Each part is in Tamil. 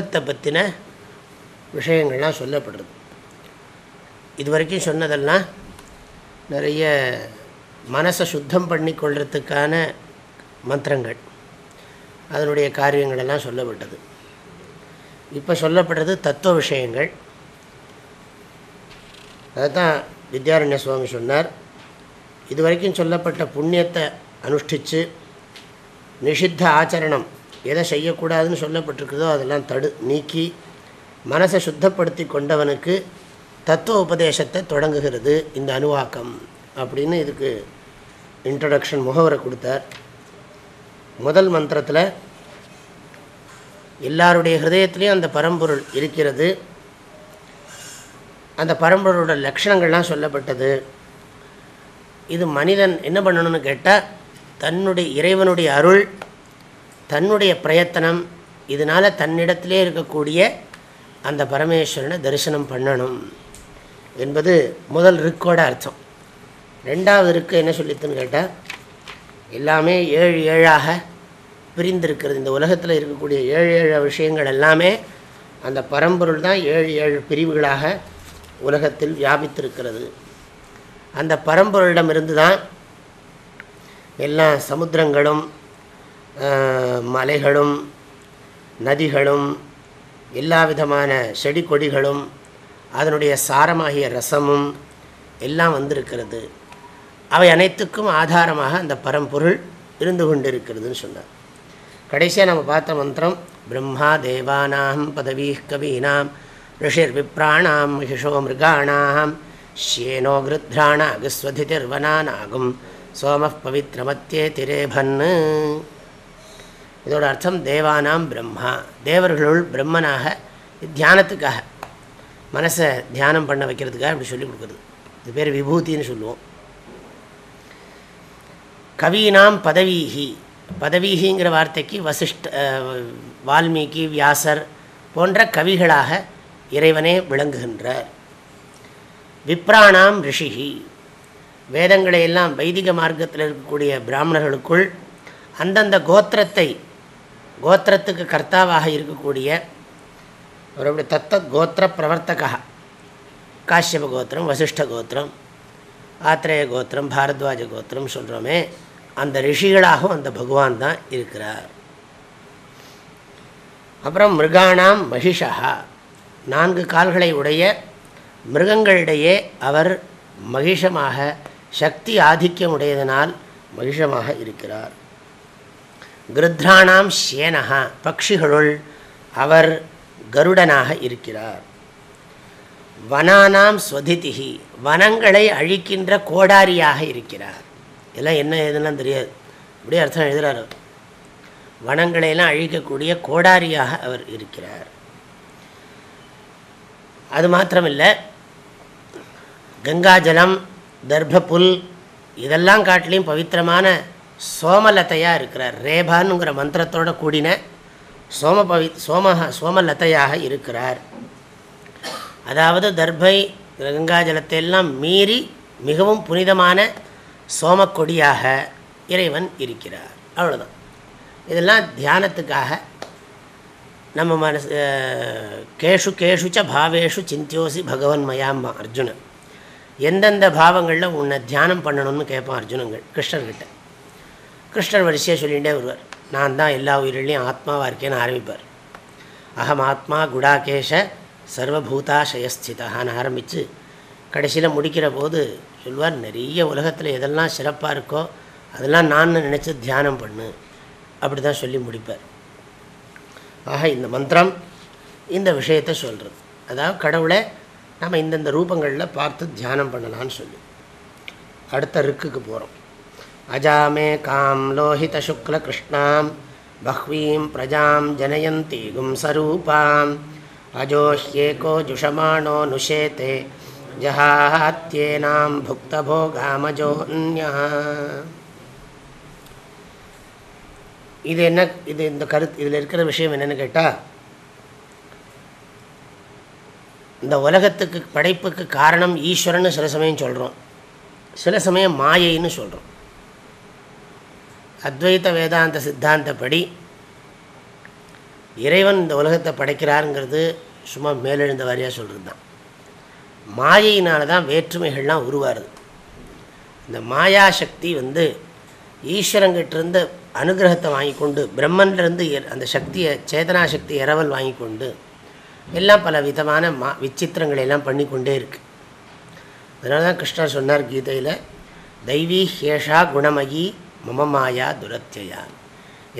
யோகத்தை பற்றின விஷயங்கள்லாம் சொல்லப்படுறது. இது வரைக்கும் சொன்னதெல்லாம் நிறைய மனசை சுத்தம் பண்ணி கொள்றதுக்கான மந்திரங்கள். அதனுடைய காரியங்களெல்லாம் சொல்லப்பட்டது. இப்போ சொல்லப்படுறது தத்துவ விஷயங்கள். அதுதான் வித்யாரண்ய சுவாமி சொன்னார். இது வரைக்கும் சொல்லப்பட்ட புண்ணியத்தை அனுஷ்டித்து நிஷித்த ஆச்சரணம் எதை செய்யக்கூடாதுன்னு சொல்லப்பட்டிருக்குதோ அதெல்லாம் தடு நீக்கி மனசை சுத்தப்படுத்தி கொண்டவனுக்கு தத்துவ உபதேசத்தை தொடங்குகிறது இந்த அணுவாக்கம் அப்படின்னு இதுக்கு இன்ட்ரடக்ஷன் முகவரை கொடுத்தார். முதல் மந்திரத்தில் எல்லாருடைய ஹிரதயத்துலேயும் அந்த பரம்பொருள் இருக்கிறது. அந்த பரம்பொருளோட லட்சணங்கள்லாம் சொல்லப்பட்டது. இது மனிதன் என்ன பண்ணணும்னு கேட்டால் தன்னுடைய இறைவனுடைய அருள் தன்னுடைய பிரயத்தனம் இதனால் தன்னிடத்திலே இருக்கக்கூடிய அந்த பரமேஸ்வரனை தரிசனம் பண்ணணும் என்பது முதல் ருக்கோட அர்த்தம். ரெண்டாவது ருக்கு என்ன சொல்லித்துன்னு கேட்டால் எல்லாமே ஏழு ஏழாக பிரிந்திருக்கிறது. இந்த உலகத்தில் இருக்கக்கூடிய ஏழு ஏழு விஷயங்கள் எல்லாமே அந்த பரம்பொருள் தான் ஏழு ஏழு பிரிவுகளாக உலகத்தில் வியாபித்திருக்கிறது. அந்த பரம்பொருளிடமிருந்து தான் எல்லா சமுத்திரங்களும் மலைகளும் நதிகளும் எல்லா விதமான செடி கொடிகளும் அதனுடைய சாரமாகிய ரசமும் எல்லாம் வந்திருக்கிறது. அவை அனைத்துக்கும் ஆதாரமாக அந்த பரம்பொருள் இருந்து கொண்டிருக்கிறதுன்னு சொன்னார். கடைசியாக நம்ம பார்த்த மந்திரம் பிரம்மா தேவானாம் பதவி கவீனாம் ரிஷிர் விப்ராணாம் மகிஷோ மிருகாணாம் ஷேனோ கிருத்ராண திருவனானாகும் சோம பவித்ரமத்தியே திரேபன்னு இதோட அர்த்தம் தேவானாம் பிரம்மா. தேவர்களுள் பிரம்மனாக தியானத்துக்காக. மனசை தியானம் பண்ண வைக்கிறதுக்காக இப்படி சொல்லி கொடுக்குறது. இது பேர் விபூதின்னு சொல்லுவோம். கவீனாம் பதவீகி பதவீகிங்கிற வார்த்தைக்கு வசிஷ்ட வால்மீகி வியாசர் போன்ற கவிகளாக இறைவனே விளங்குகின்றார். விப்ராணாம் ரிஷிகி வேதங்களை எல்லாம் வைதிக மார்க்கத்தில் இருக்கக்கூடிய பிராமணர்களுக்குள் அந்தந்த கோத்திரத்தை கோத்திரத்துக்கு கர்த்தாவாக இருக்கக்கூடிய ஒரு தத்த கோத்திர பிரவர்த்தகா. காஷ்யப கோத்திரம் வசிஷ்ட கோத்திரம் ஆத்திரேய கோத்திரம் பாரத்வாஜ கோத்திரம் சொல்கிறோமே அந்த ரிஷிகளாகவும் அந்த பகவான் தான் இருக்கிறார். அப்புறம் மிருகாணாம் மகிஷா. நான்கு கால்களை உடைய மிருகங்களிடையே அவர் மகிஷமாக சக்தி ஆதிக்கம் உடையதனால் மகிஷமாக இருக்கிறார். கிருத்ராணாம் ஷேனஹா பக்ஷிகளுள் அவர் கருடனாக இருக்கிறார். வனானாம் ஸ்வதிதிகி வனங்களை அழிக்கின்ற கோடாரியாக இருக்கிறார். இதெல்லாம் என்ன எதுலாம் தெரியாது. அப்படியே அர்த்தம் எழுதுகிறார் வனங்களையெல்லாம் அழிக்கக்கூடிய கோடாரியாக அவர் இருக்கிறார். அது மாத்திரமில்லை கங்காஜலம் தர்ப்புல் இதெல்லாம் காட்டிலையும் பவித்திரமான சோமலத்தையாக இருக்கிறார் ரேபானுங்கிற மந்திரத்தோடு கூடின சோம பவி சோம சோமலத்தையாக இருக்கிறார். அதாவது தர்பை கங்காஜலத்தை எல்லாம் மீறி மிகவும் புனிதமான சோமக்கொடியாக இறைவன் இருக்கிறார். அவ்வளோதான் இதெல்லாம் தியானத்துக்காக நம்ம மனசு கேஷு கேஷுச்ச பாவேஷு சிந்தியோசி பகவன் மயாம்மா அர்ஜுனன். எந்தெந்த பாவங்களில் உன்னை தியானம் பண்ணணும்னு கேட்பான் அர்ஜுனங்கள் கிருஷ்ணர்கிட்ட. கிருஷ்ணர் வரிசையாக சொல்லிகிட்டே வருவார். நான் தான் எல்லா உயிரிலையும் ஆத்மாவாக இருக்கேன்னு ஆரம்பிப்பார். அகம் ஆத்மா குடாகேஷ சர்வபூதாசயஸ்திதான்னு ஆரம்பித்து கடைசியில் முடிக்கிற போது சொல்வார் நிறைய உலகத்தில் எதெல்லாம் சிறப்பாக இருக்கோ அதெல்லாம் நான் நினச்சி தியானம் பண்ணு. அப்படி தான் சொல்லி முடிப்பார். ஆக இந்த மந்திரம் இந்த விஷயத்தை சொல்கிறது அதாவது கடவுளை நம்ம இந்தந்த ரூபங்களில் பார்த்து தியானம் பண்ணலான்னு சொல்லி. அடுத்த ருக்குக்கு போகிறோம் அஜாமே காம் லோஹித கிருஷ்ணாம் பஹ்வீம் பிரஜாம் ஜனயந்தீகும் சரூபாம். அஜோஹ்யேகோ ஜுஷமானோ நுஷேதே. ஜஹாத்தியேனாம் புக்தபோகாமஜோன்யா இது என்ன இது இந்த கருத்து இதில் இருக்கிற விஷயம் என்னென்னு கேட்டால் இந்த உலகத்துக்கு படைப்புக்கு காரணம் ஈஸ்வரன் சில சமயம் சொல்கிறோம் சில சமயம் மாயைன்னு சொல்கிறோம் அத்வைத வேதாந்த சித்தாந்தப்படி இறைவன் இந்த உலகத்தை படைக்கிறாருங்கிறது சும்மா மேலெழுந்த வாரியாக சொல்கிறது தான் மாயையினால தான் வேற்றுமைகள்லாம் உருவாருது இந்த மாயாசக்தி வந்து ஈஸ்வரங்கிட்டிருந்து அனுகிரகத்தை வாங்கி கொண்டு பிரம்மன்லேருந்து அந்த சக்தியை சேதனா சக்தி இரவல் வாங்கி கொண்டு எல்லாம் பல விதமான மா விசித்திரங்களை எல்லாம் பண்ணிக்கொண்டே இருக்குது அதனால தான் கிருஷ்ணர் சொன்னார் கீதையில் தெய்வீ ஹேஷா குணமயி மம மாயா துரத்தியா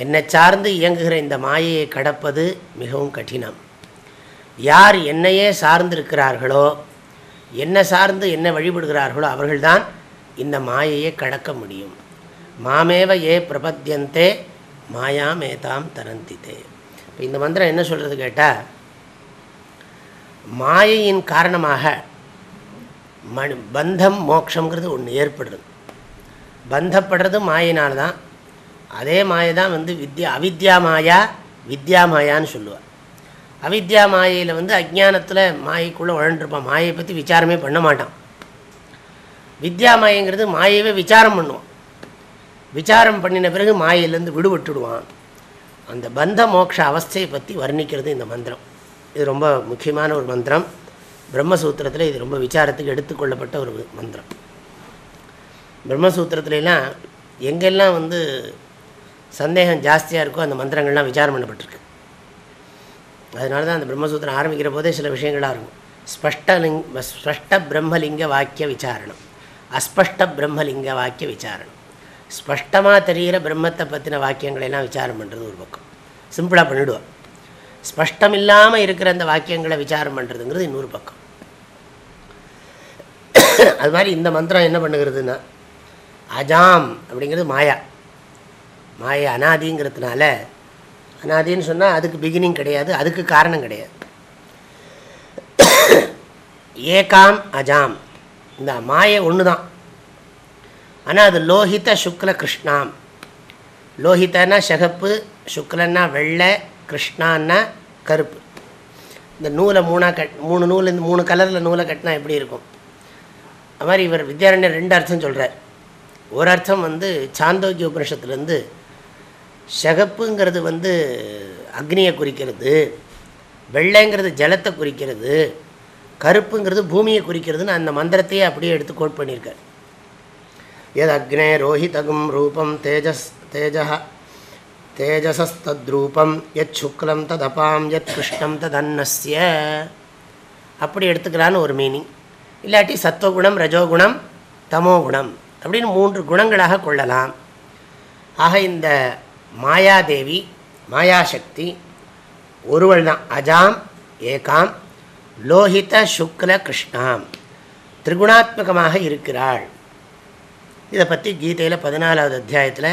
என்னை சார்ந்து இயங்குகிற இந்த மாயையை கடப்பது மிகவும் கடினம். யார் என்னையே சார்ந்திருக்கிறார்களோ என்ன சார்ந்து என்ன வழிபடுகிறார்களோ அவர்கள்தான் இந்த மாயையை கடக்க முடியும். மாமேவ ஏ பிரபத்தியந்தே மாயாமேதாம் தரந்தித்தே இப்போ இந்த மந்திரம் என்ன சொல்கிறது கேட்டால் மாயையின் காரணமாக மண் பந்தம் மோட்சங்கிறது ஒன்று ஏற்படுறது பந்தப்படுறதும் மாயினால் தான் அதே மாயை தான் வந்து வித்யா அவித்யா மாயா வித்யா மாயான்னு சொல்லுவாள் அவித்யா மாயையில் வந்து அஜானத்தில் மாயைக்குள்ளே உழண்டிருப்பான் மாயை பற்றி விசாரமே பண்ண மாட்டான். வித்யா மாயங்கிறது மாயவே விசாரம் பண்ணுவான். விசாரம் பண்ணின பிறகு மாயிலேருந்து விடுபட்டுடுவான். அந்த பந்த மோட்ச அவஸ்தையை பற்றி வர்ணிக்கிறது இந்த மந்திரம். இது ரொம்ப முக்கியமான ஒரு மந்திரம். பிரம்மசூத்திரத்தில் இது ரொம்ப விசாரத்துக்கு எடுத்துக்கொள்ளப்பட்ட ஒரு மந்திரம். பிரம்மசூத்திரத்துலலாம் எங்கெல்லாம் வந்து சந்தேகம் ஜாஸ்தியாக இருக்கோ அந்த மந்திரங்கள்லாம் விசாரம் பண்ணப்பட்டிருக்கு. அதனால தான் அந்த பிரம்மசூத்திரம் ஆரம்பிக்கிற போதே சில விஷயங்களாக இருக்கும். ஸ்பஷ்டலிங் ஸ்பஷ்ட பிரம்மலிங்க வாக்கிய விசாரணம். அஸ்பஷ்ட பிரம்மலிங்க வாக்கிய விசாரணம். ஸ்பஷ்டமாக தெரிகிற பிரம்மத்தை பற்றின வாக்கியங்களெல்லாம் விசாரம் பண்ணுறது ஒரு பக்கம். சிம்பிளாக பண்ணிவிடுவோம் ஸ்பஷ்டம் இல்லாமல் இருக்கிற அந்த வாக்கியங்களை விசாரம் பண்ணுறதுங்கிறது இன்னொரு பக்கம். அது மாதிரி இந்த மந்திரம் என்ன பண்ணுகிறதுன்னா அஜாம் அப்படிங்கிறது மாயா. மாயா அனாதிங்கிறதுனால அனாதின்னு சொன்னால் அதுக்கு பிகினிங் கிடையாது அதுக்கு காரணம் கிடையாது. ஏகாம் அஜாம். இந்த மாயை ஒன்று தான் ஆனால் அது லோஹித சுக்ல கிருஷ்ணாம். லோஹிதனா சகப்பு சுக்லன்னா வெள்ளை கிருஷ்ணான்னா கருப்பு. இந்த நூலை மூணாக கட் மூணு நூல் இந்த மூணு கலரில் நூலை கட்டினா எப்படி இருக்கும்? அது மாதிரி இவர் வித்யாரண்யர் ரெண்டு அர்த்தம் சொல்கிறார் ஒரு அர்த்தம் வந்து சாந்தோக்கிய உபனிஷத்துலேருந்து சகப்புங்கிறது வந்து அக்னியை குறிக்கிறது வெள்ளைங்கிறது ஜலத்தை குறிக்கிறது கருப்புங்கிறது பூமியை குறிக்கிறதுன்னு அந்த மந்திரத்தையே அப்படியே எடுத்து கோட் பண்ணியிருக்கார். எது அக்னே ரோஹிதகும் ரூபம் தேஜஸ் தேஜ தேஜசஸ்தத்ரூபம் எத் சுக்லம் ததபாம் எத் கிருஷ்ணம் ததன்னஸ்ய. அப்படி எடுத்துக்கலான்னு ஒரு மீனிங் இல்லாட்டி சத்வகுணம் ரஜோகுணம் தமோகுணம். அப்படின்னு மூன்று குணங்களாக கொள்ளலாம். ஆக இந்த மாயாதேவி மாயாசக்தி ஒருவள் தான் அஜாம் ஏகாம் லோஹித சுக்ல கிருஷ்ணாம் திரிகுணாத்மகமாக இருக்கிறாள். இதை பற்றி கீதையில் பதினாலாவது அத்தியாயத்தில்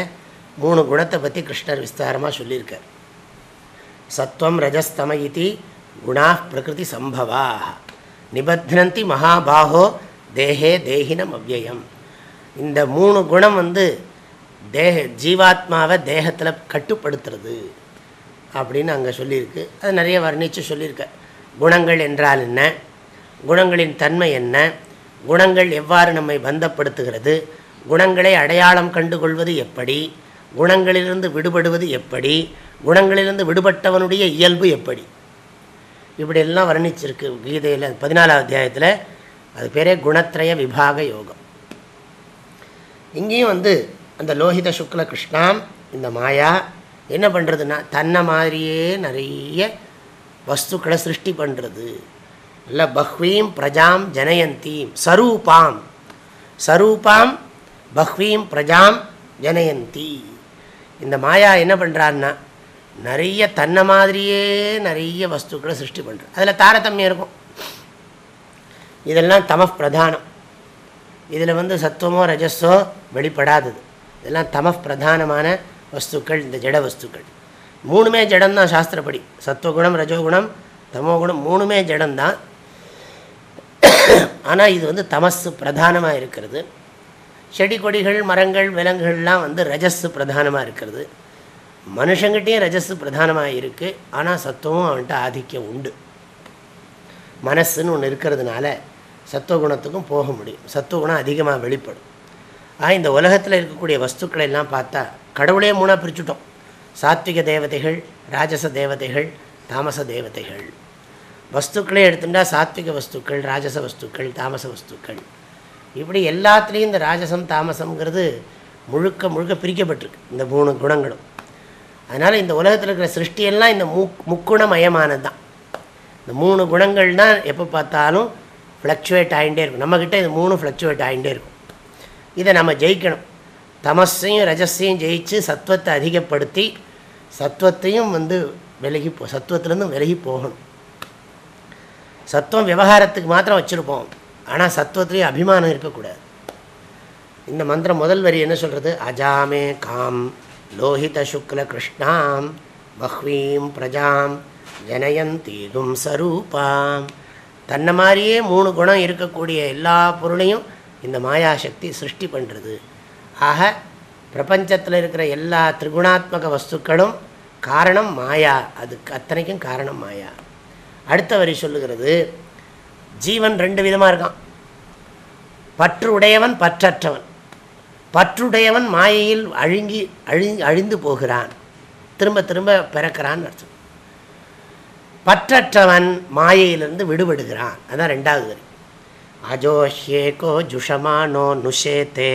மூணு குணத்தை பற்றி கிருஷ்ணர் விஸ்தாரமாக சொல்லியிருக்கார். சத்வம் ரஜஸ்தம இது குணா பிரகிருதி சம்பவா நிபத்னந்தி மகாபாகோ தேகே தேகினம் அவ்வயம் இந்த மூணு குணம் வந்து தேக ஜீவாத்மாவை தேகத்தில் கட்டுப்படுத்துறது அப்படின்னு அங்கே சொல்லியிருக்கு. அது நிறைய வர்ணித்து சொல்லியிருக்க. குணங்கள் என்றால் என்ன? குணங்களின் தன்மை என்ன? குணங்கள் எவ்வாறு நம்மை பந்தப்படுத்துகிறது? குணங்களை அடையாளம் கண்டுகொள்வது எப்படி? குணங்களிலிருந்து விடுபடுவது எப்படி? குணங்களிலிருந்து விடுபட்டவனுடைய இயல்பு எப்படி? இப்படியெல்லாம் வர்ணிச்சிருக்கு கீதையில் பதினாலாம் அத்தியாயத்தில். அது பேரே குணத்திரய விபாக யோகம். இங்கேயும் வந்து அந்த லோஹித சுக்ல கிருஷ்ணாம் இந்த மாயா என்ன பண்ணுறதுன்னா தன்னை மாதிரியே நிறைய வஸ்துக்களை சிருஷ்டி பண்ணுறது இல்லை பஹ்வீம் பிரஜாம் ஜனயந்தீம் சரூபாம். சரூபாம் பஹ்வீம் பிரஜாம் ஜனயந்தி இந்த மாயா என்ன பண்ணுறான்னா நிறைய தன்னை மாதிரியே நிறைய வஸ்துக்களை சிருஷ்டி பண்ணுறது அதில் தாரதமியம் இருக்கும். இதெல்லாம் தம பிரதானம். இதில் வந்து சத்துவமோ ரஜஸோ வெளிப்படாதது. இதெல்லாம் தம பிரதானமான வஸ்துக்கள் இந்த ஜட வஸ்துக்கள். மூணுமே ஜடம்தான் சாஸ்திரப்படி. சத்துவகுணம் ரஜோகுணம் தமோகுணம் மூணுமே ஜடம்தான். ஆனால் இது வந்து தமஸு பிரதானமாக இருக்கிறது. செடி கொடிகள் மரங்கள் விலங்குகள்லாம் வந்து ரஜஸு பிரதானமாக இருக்கிறது. மனுஷங்கிட்டேயும் ரஜஸு பிரதானமாக இருக்குது ஆனால் சத்துவமும் அவன்கிட்ட ஆதிக்கம் உண்டு. மனசுன்னு ஒன்று இருக்கிறதுனால சத்துவகுணத்துக்கும் போக முடியும். சத்துவகுணம் அதிகமாக வெளிப்படும். ஆக இந்த உலகத்தில் இருக்கக்கூடிய வஸ்துக்களை எல்லாம் பார்த்தா கடவுளே மூணாக பிரிச்சுட்டோம். சாத்விக தேவதைகள் ராஜச தேவதைகள் தாமச தேவதைகள். வஸ்துக்களே எடுத்துட்டால் சாத்விக வஸ்துக்கள் ராஜச வஸ்துக்கள் தாமச வஸ்துக்கள். இப்படி எல்லாத்துலேயும் இந்த ராஜசம் தாமசங்கிறது முழுக்க முழுக்க பிரிக்கப்பட்டிருக்கு இந்த மூணு குணங்களும். அதனால் இந்த உலகத்தில் இருக்கிற சிருஷ்டியெல்லாம் இந்த முக் முக்குணமயமானது தான் இந்த மூணு குணங்கள் தான் எப்போ பார்த்தாலும் ஃப்ளக்சுவேட் ஆகிட்டே இருக்கும். நம்மக்கிட்ட இது மூணு ஃப்ளக்சுவேட் ஆகிட்டே இருக்கும். இதை நம்ம ஜெயிக்கணும். தமஸையும் ரஜஸையும் ஜெயித்து சத்துவத்தை அதிகப்படுத்தி சத்துவத்தையும் வந்து விலகி போ சத்துவத்திலேருந்து விலகி போகணும். சத்துவம் விவகாரத்துக்கு மாத்திரம் வச்சுருப்போம். ஆனால் சத்துவத்துலேயும் அபிமானம் இருக்கக்கூடாது. இந்த மந்திரம் முதல் வரி என்ன சொல்கிறது அஜாமே காம் லோஹித சுக்ல கிருஷ்ணாம் பஹ்வீம் பிரஜாம் ஜனயந்தீகும் சரூபாம். தன்னை மாதிரியே மூணு குணம் இருக்கக்கூடிய எல்லா பொருளையும் இந்த மாயாசக்தி சிருஷ்டி பண்ணுறது ஆக பிரபஞ்சத்தில் இருக்கிற எல்லா திரிகுணாத்மக வஸ்துக்களும் காரணம் மாயா. அதுக்கு அத்தனைக்கும் காரணம் மாயா. அடுத்த வரி சொல்லுகிறது ஜீவன் ரெண்டு விதமாக இருக்கான். பற்று உடையவன் பற்றற்றவன். பற்றுடையவன் மாயையில் அழுங்கி அழி அழிந்து போகிறான். திரும்ப திரும்ப பிறக்கிறான்னு அர்த்தம். பற்றற்றவன் மாயையிலிருந்து விடுபடுகிறான். அதான் ரெண்டாவது வரி. அஜோஹ்யேகோ ஜுஷமானோ நுஷேத்தே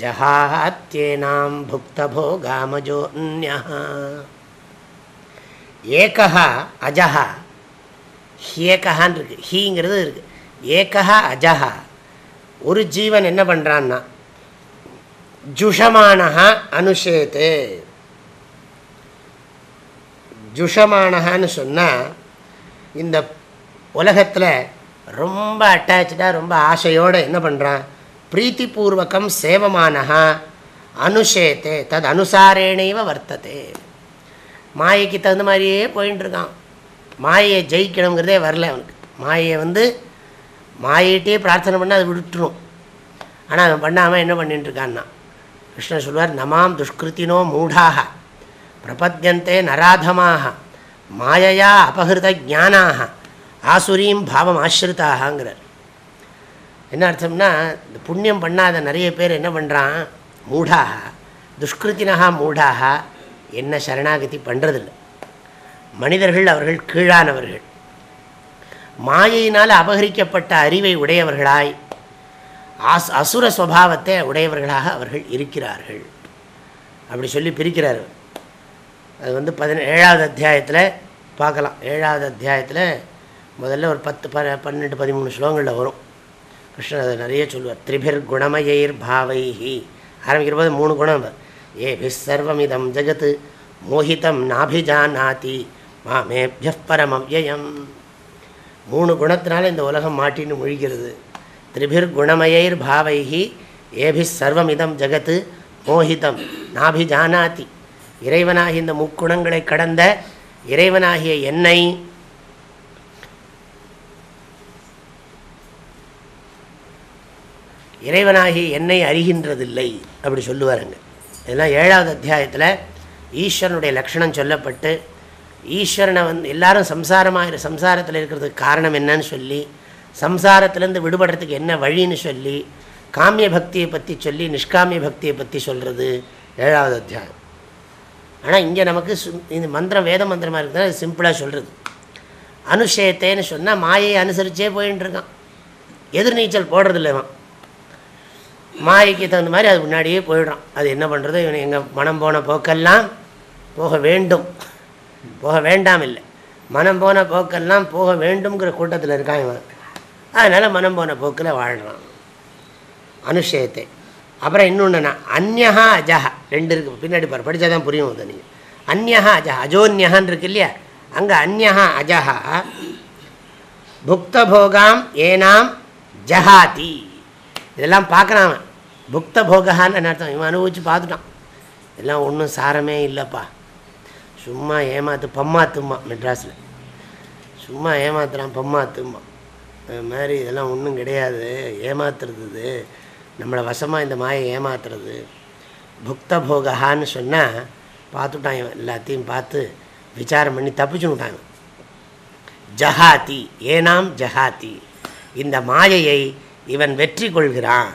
ஜஹாத்தியேனாம் காமஜோ ஏகா அஜஹா. ஹியேகான்னு இருக்குது ஹீங்கிறது இருக்குது ஏகா அஜஹா. ஒரு ஜீவன் என்ன பண்ணுறான்னா ஜுஷமானஹா அனுஷேத்தே ஜுஷமானஹான்னு சொன்னால் இந்த உலகத்தில் ரொம்ப அட்டாச்சாக ரொம்ப ஆசையோடு என்ன பண்ணுறான் பிரீத்திபூர்வகம் சேவமானஹா அனுஷேத்தே தது அனுசாரேனைவ வர்த்ததே. மாயைக்கு தகுந்த மாதிரியே போயின்ட்டுருக்கான் மாயை மாயையை ஜெயிக்கணுங்கிறதே வரல அவனுக்கு. மாயை வந்து மாயிட்டே பிரார்த்தனை பண்ணால் அது விட்டுரும். ஆனால் அவன் பண்ணாமல் என்ன பண்ணிட்டுருக்கான்னா கிருஷ்ணன் சொல்வார் நமாம் துஷ்கிருத்தினோ மூடாக பிரபத்தியந்தே நராதமாக மாயையா அபகிருத ஜானாக ஆசுரியும் பாவம் ஆசிரித்தாகங்கிறார் என்ன அர்த்தம்னா இந்த புண்ணியம் பண்ணாத நிறைய பேர் என்ன பண்ணுறான் மூடாக துஷ்கிருத்தினகா மூடாக என்ன சரணாகதி பண்ணுறதில்லை மனிதர்கள் அவர்கள் கீழானவர்கள். மாயையினால் அபகரிக்கப்பட்ட அறிவை உடையவர்களாய் அஸ் அசுர சுவாவத்தை உடையவர்களாக அவர்கள் இருக்கிறார்கள். அப்படி சொல்லி பிரிக்கிறார் அது வந்து பதினேழாவது அத்தியாயத்தில் பார்க்கலாம். ஏழாவது அத்தியாயத்தில் முதல்ல ஒரு பத்து ப பன்னெண்டு பதிமூணு ஸ்லோகங்களில் வரும். கிருஷ்ணன் அதை நிறைய சொல்லுவார். திரிபிர் குணமயைர் பாவைஹி. ஆரம்பிக்கிற போது மூணு குணம் ஏபி சர்வமிதம் ஜகத் மோஹிதம் நாபிஜானாதி மாமேபிய பரமவ்யம் மூணு குணத்தினால இந்த உலகம் மாட்டின்னு முழிக்கிறது. திரிபிர் குணமயைர் பாவைஹி ஏபி சர்வமிதம் ஜகத்து மோஹிதம் நாபிஜானாதி. இறைவனாகிய இந்த முக்குணங்களை கடந்த இறைவனாகிய என்னை இறைவனாகிய என்னை அறிகின்றதில்லை அப்படி சொல்லுவாருங்க. இதெல்லாம் ஏழாவது அத்தியாயத்தில் ஈஸ்வரனுடைய லக்ஷணம் சொல்லப்பட்டு ஈஸ்வரனை வந்து எல்லாரும் சம்சாரமாக சம்சாரத்தில் இருக்கிறதுக்கு காரணம் என்னன்னு சொல்லி சம்சாரத்திலேருந்து விடுபடுறதுக்கு என்ன வழின்னு சொல்லி காமிய பக்தியை பற்றி சொல்லி நிஷ்காமிய பக்தியை பற்றி சொல்கிறது ஏழாவது அத்தியாயம். ஆனால் இங்கே நமக்கு இந்த மந்திரம் வேத மந்திரமாக இருக்குதுன்னா அது சிம்பிளாக சொல்கிறது அனுஷேத்தேன்னு சொன்னால் மாயை அனுசரித்தே போயின்ட்டுருக்கான் எதிர்நீச்சல் போடுறதில்ல இவன். மாயைக்கு தகுந்த மாதிரி அது முன்னாடியே போயிடுறான். அது என்ன பண்ணுறது இவன் எங்கள் மனம் போன போக்கெல்லாம் போக வேண்டும். போக வேண்டாம் இல்லை. மனம் போன போக்கெல்லாம் போக வேண்டும்ங்கிற கூட்டத்தில் இருக்கான் இவன். அதனால் மனம் போன போக்கில் வாழ்கிறான் அனுஷயத்தை. அப்புறம் இன்னொன்றுனா அந்யஹா அஜஹா. ரெண்டு இருக்குது பின்னாடி பாரு படித்தா தான் புரியும் அது நீங்கள் அந்யஹா அஜஹா. அஜோன்யஹான் இருக்கு இல்லையா? அங்கே அந்யஹா அஜஹா. புக்தபோகாம் ஏனாம் ஜஹாதி. இதெல்லாம் பார்க்குறான் அவன். புக்த போகான்னு அர்த்தம்? இவன் அனுபவிச்சு பார்த்துட்டான். இதெல்லாம் ஒன்றும் சாரமே இல்லைப்பா. சும்மா ஏமாத்து பம்மாத்தும்மா மெட்ராஸில். சும்மா ஏமாத்துறான் பம்மாத்தும்மா அது மாதிரி இதெல்லாம் ஒன்றும் கிடையாது. ஏமாத்துறது நம்மளை வசமாக இந்த மாயை ஏமாத்துறது. புக்த போகஹான்னு சொன்னால் பார்த்துட்டான் இவன் எல்லாத்தையும் பார்த்து விசாரம் பண்ணி தப்பிச்சுட்டாங்க ஜஹாதி ஏனாம் ஜஹாதி. இந்த மாயையை இவன் வெற்றி கொள்கிறான்.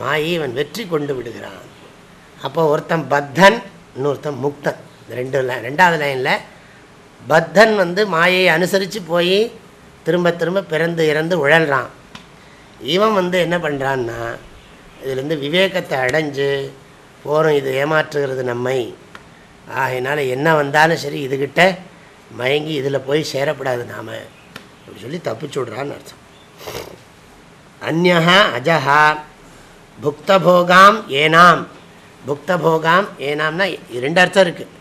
மாயை இவன் வெற்றி கொண்டு விடுகிறான். அப்போ ஒருத்தன் பத்தன் இன்னொருத்தன் முக்தன். ரெண்டு ரெண்டாவது லைனில் பத்தன் வந்து மாயை அனுசரித்து போய் திரும்ப திரும்ப பிறந்து இறந்து உழல்றான். இவன் வந்து என்ன பண்ணுறான்னா இதுலேருந்து விவேகத்தை அடைஞ்சு போகிறோம் இது ஏமாற்றுகிறது நம்மை. ஆகையினால என்ன வந்தாலும் சரி இதுகிட்ட மயங்கி இதில் போய் சேரப்படாது நாம். அப்படி சொல்லி தப்பிச்சுடுறான்னு அர்த்தம். அந்நா அஜஹா புக்தபோகாம் ஏனாம். புக்தபோகாம் ஏனாம்னா ரெண்டு அர்த்தம் இருக்குது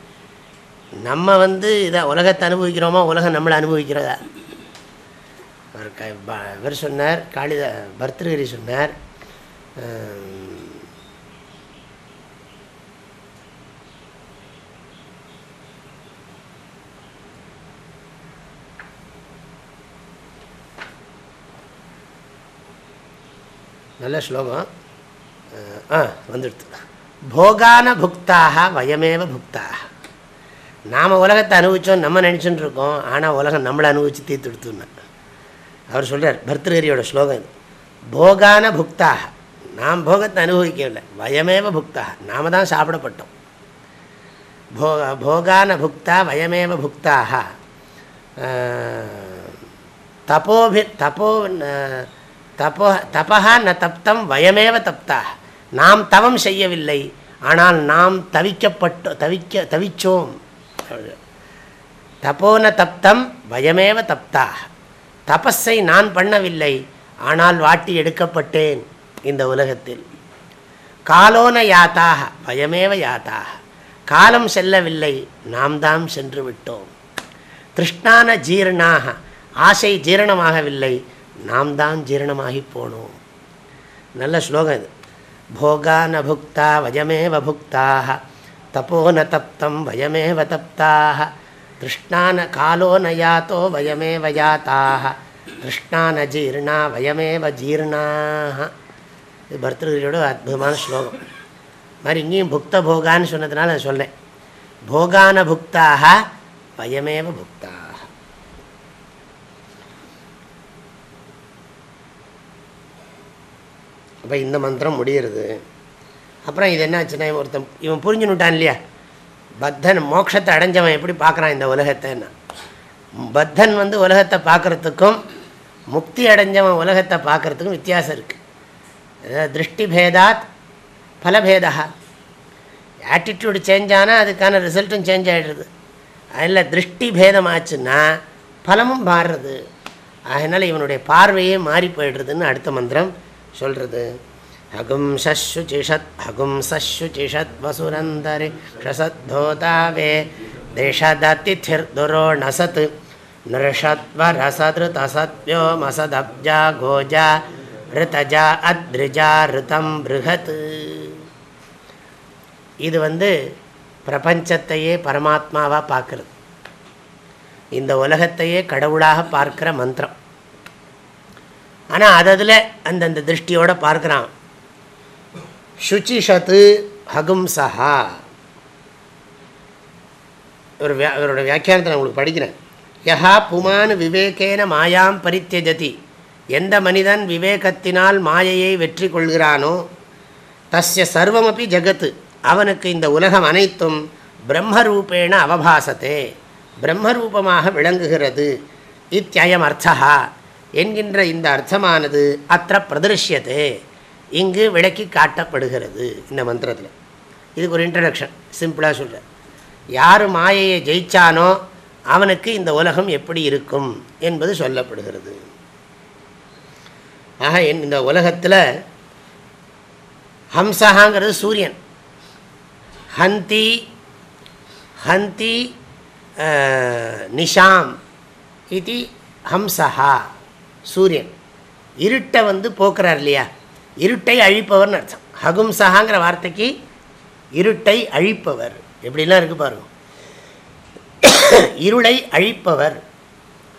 நம்ம வந்து இதை உலகத்தை அனுபவிக்கிறோமா உலகம் நம்மளை அனுபவிக்கிறதா? இவர் சொன்னார் காளித பர்தகிரி சொன்னார். நல்ல ஸ்லோகம். ஆ வந்துடுத்து போகான புக்தாக வயமேவ புக்தாக. நாம் உலகத்தை அனுபவித்தோம் நம்ம நினச்சிட்டு இருக்கோம் ஆனால் உலகம் நம்மளை அனுபவித்து தீர்த்துடுத்துன்னு அவர் சொல்கிறார் பர்திருகரியோட ஸ்லோகம் இது. போகான புக்தாக. நாம் போகத்தை அனுபவிக்கவில்லை. வயமேவ புக்தாக. நாம் தான் சாப்பிடப்பட்டோம். போக போகான புக்தா வயமேவ புக்தாக. தப்போபி தப்போ தப்போ தபா ந தப்தம் வயமேவ தப்தாக. நாம் தவம் செய்யவில்லை. ஆனால் நாம் தவிக்கப்பட்டோ தவிக்க தவிச்சோம். தப்போன தப்தம் வயமேவ தப்தாக. தபஸை நான் பண்ணவில்லை ஆனால் வாட்டி எடுக்கப்பட்டேன் இந்த உலகத்தில். காலோன யாத்தாக பயமேவ யாத்தாக. காலம் செல்லவில்லை நாம் தாம் சென்று விட்டோம். திருஷ்ணான ஜீர்ணாக ஆசை ஜீரணமாகவில்லை நாம் தான் ஜீரணமாகி போனோம். நல்ல ஸ்லோகம் இது. போகான புக்தா வயமேவ புக்தாக. தப்போ தப்தம் வயமேவ தப்தாக. திருஷ்ணான காலோ நயாத்தோ வயமேவ யாத்தாக திருஷ்ணான ஜீர்ணா வயமேவ ஜீர்ணாக இது பர்திருகிரியோட அற்புதமான ஸ்லோகம். மாதிரி இங்கேயும் புக்த போகான்னு சொன்னதுனால நான் சொல்லேன் போகான புக்தாக வயமேவ புக்தாக. அப்போ இந்த மந்திரம் முடிகிறது அப்புறம் இது என்னாச்சுன்னா ஒருத்தன் இவன் புரிஞ்சுனுட்டான் இல்லையா? பத்தன் மோட்சத்தை அடைஞ்சவன் எப்படி பார்க்குறான் இந்த உலகத்தைன்னா? பத்தன் வந்து உலகத்தை பார்க்குறதுக்கும் முக்தி அடைஞ்சவன் உலகத்தை பார்க்குறதுக்கும் வித்தியாசம் இருக்குது திருஷ்டி பேதாத் பலபேதா. ஆட்டிடியூடு சேஞ்ச் ஆனால் அதுக்கான ரிசல்ட்டும் சேஞ்ச் ஆகிடுது அதில் திருஷ்டி பேதம் ஆச்சுன்னா பலமும் மாறுறது. அதனால் இவனுடைய பார்வையே மாறி போயிடுறதுன்னு அடுத்த மந்திரம் சொல்கிறது हगुंसुचिषत् हगुंसुचिषत् वसुरन्तरि क्षसद्धोतावे देशदतिथिर्दुरो णसत् नृषत्वरसदृतसत्व्योमसदब्जा गोजा ரிதஜா அத்ரிஜா ரிதம் பிருகத் இது வந்து பிரபஞ்சத்தையே பரமாத்மாவாக பார்க்குறது இந்த உலகத்தையே கடவுளாக பார்க்குற மந்திரம் ஆனால் அததில் அந்தந்த திருஷ்டியோடு பார்க்குறான் சுச்சிஷத்து ஹகும்சஹா ஒரு வியா இவரோட வியாக்கியானத்தை நான் உங்களுக்கு படிக்கிறேன். யஹா புமான் விவேகேன மாயாம் பரித்தியஜதி. எந்த மனிதன் விவேகத்தினால் மாயையை வெற்றி கொள்கிறானோ தஸ்ய சர்வமபி ஜகத்து. அவனுக்கு இந்த உலகம் அனைத்தும் பிரம்மரூபேண அவபாசத்தே. பிரம்மரூபமாக விளங்குகிறது. இத்தியம் அர்த்தா என்கின்ற இந்த அர்த்தமானது அத்த பிரதர்ஷியத்தே. இங்கு விளக்கி காட்டப்படுகிறது இந்த மந்திரத்தில். இதுக்கு ஒரு இன்ட்ரடக்ஷன் சிம்பிளாக சொல்கிறேன் யார் மாயையை ஜெயிச்சானோ அவனுக்கு இந்த உலகம் எப்படி இருக்கும் என்பது சொல்லப்படுகிறது. ஆக இந்த உலகத்தில் ஹம்சகாங்கிறது சூரியன். ஹந்தி ஹந்தி நிஷாம் இது ஹம்சஹா சூரியன். இருட்டை வந்து போக்குறார் இல்லையா? இருட்டை அழிப்பவர்னு அர்த்தம். ஹகும்சகாங்கிற வார்த்தைக்கு இருட்டை அழிப்பவர். எப்படிலாம் இருக்கு பாருங்க. இருளை அழிப்பவர்.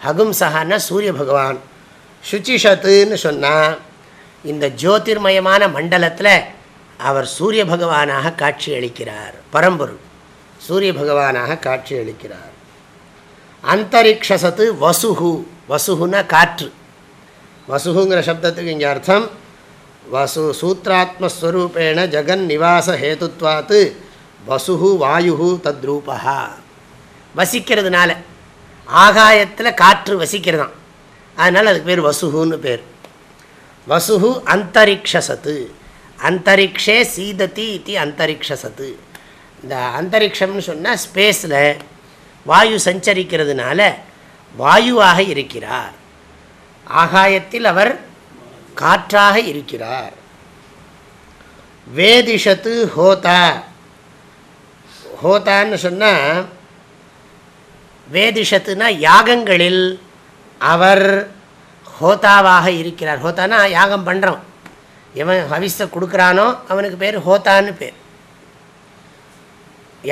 ஹகும்சகான்னா சூரிய பகவான். சுச்சிஷத்துன்னு சொன்னால் இந்த ஜோதிர்மயமான மண்டலத்தில் அவர் சூரிய பகவானாக காட்சி அளிக்கிறார். பரம்பொருள். சூரிய பகவானாக காட்சி அளிக்கிறார். அந்தரிக்ஷசத்து வசுகு வசுகுன்னா காற்று. வசுகுங்கிற சப்தத்துக்கு இங்கே அர்த்தம் வசு சூத்திராத்மஸ்வரூபேண ஜெகன் நிவாச ஹேத்துவாத்து வசுகு வாயு தத்ரூபா வசிக்கிறதுனால. ஆகாயத்தில் காற்று வசிக்கிறதான் அதனால் அதுக்கு பேர் வசுகுன்னு பேர். வசுகு அந்தரிக்ஷசத்து. அந்தரிக்ஷே சீதத்தி இது அந்தரிக்ஷசத்து. இந்த அந்தரிக்ஷம்னு சொன்னால் ஸ்பேஸில் வாயு சஞ்சரிக்கிறதுனால வாயுவாக இருக்கிறார். ஆகாயத்தில் அவர் காற்றாக இருக்கிறார். வேதிஷத்து ஹோதா. ஹோதான்னு சொன்னால் வேதிஷத்துனா யாகங்களில் அவர் ஹோதாவாக இருக்கிறார். ஹோதானா யாகம் பண்ணுறோம் எவன் ஹவிஸை கொடுக்குறானோ அவனுக்கு பேர் ஹோதான்னு பேர்.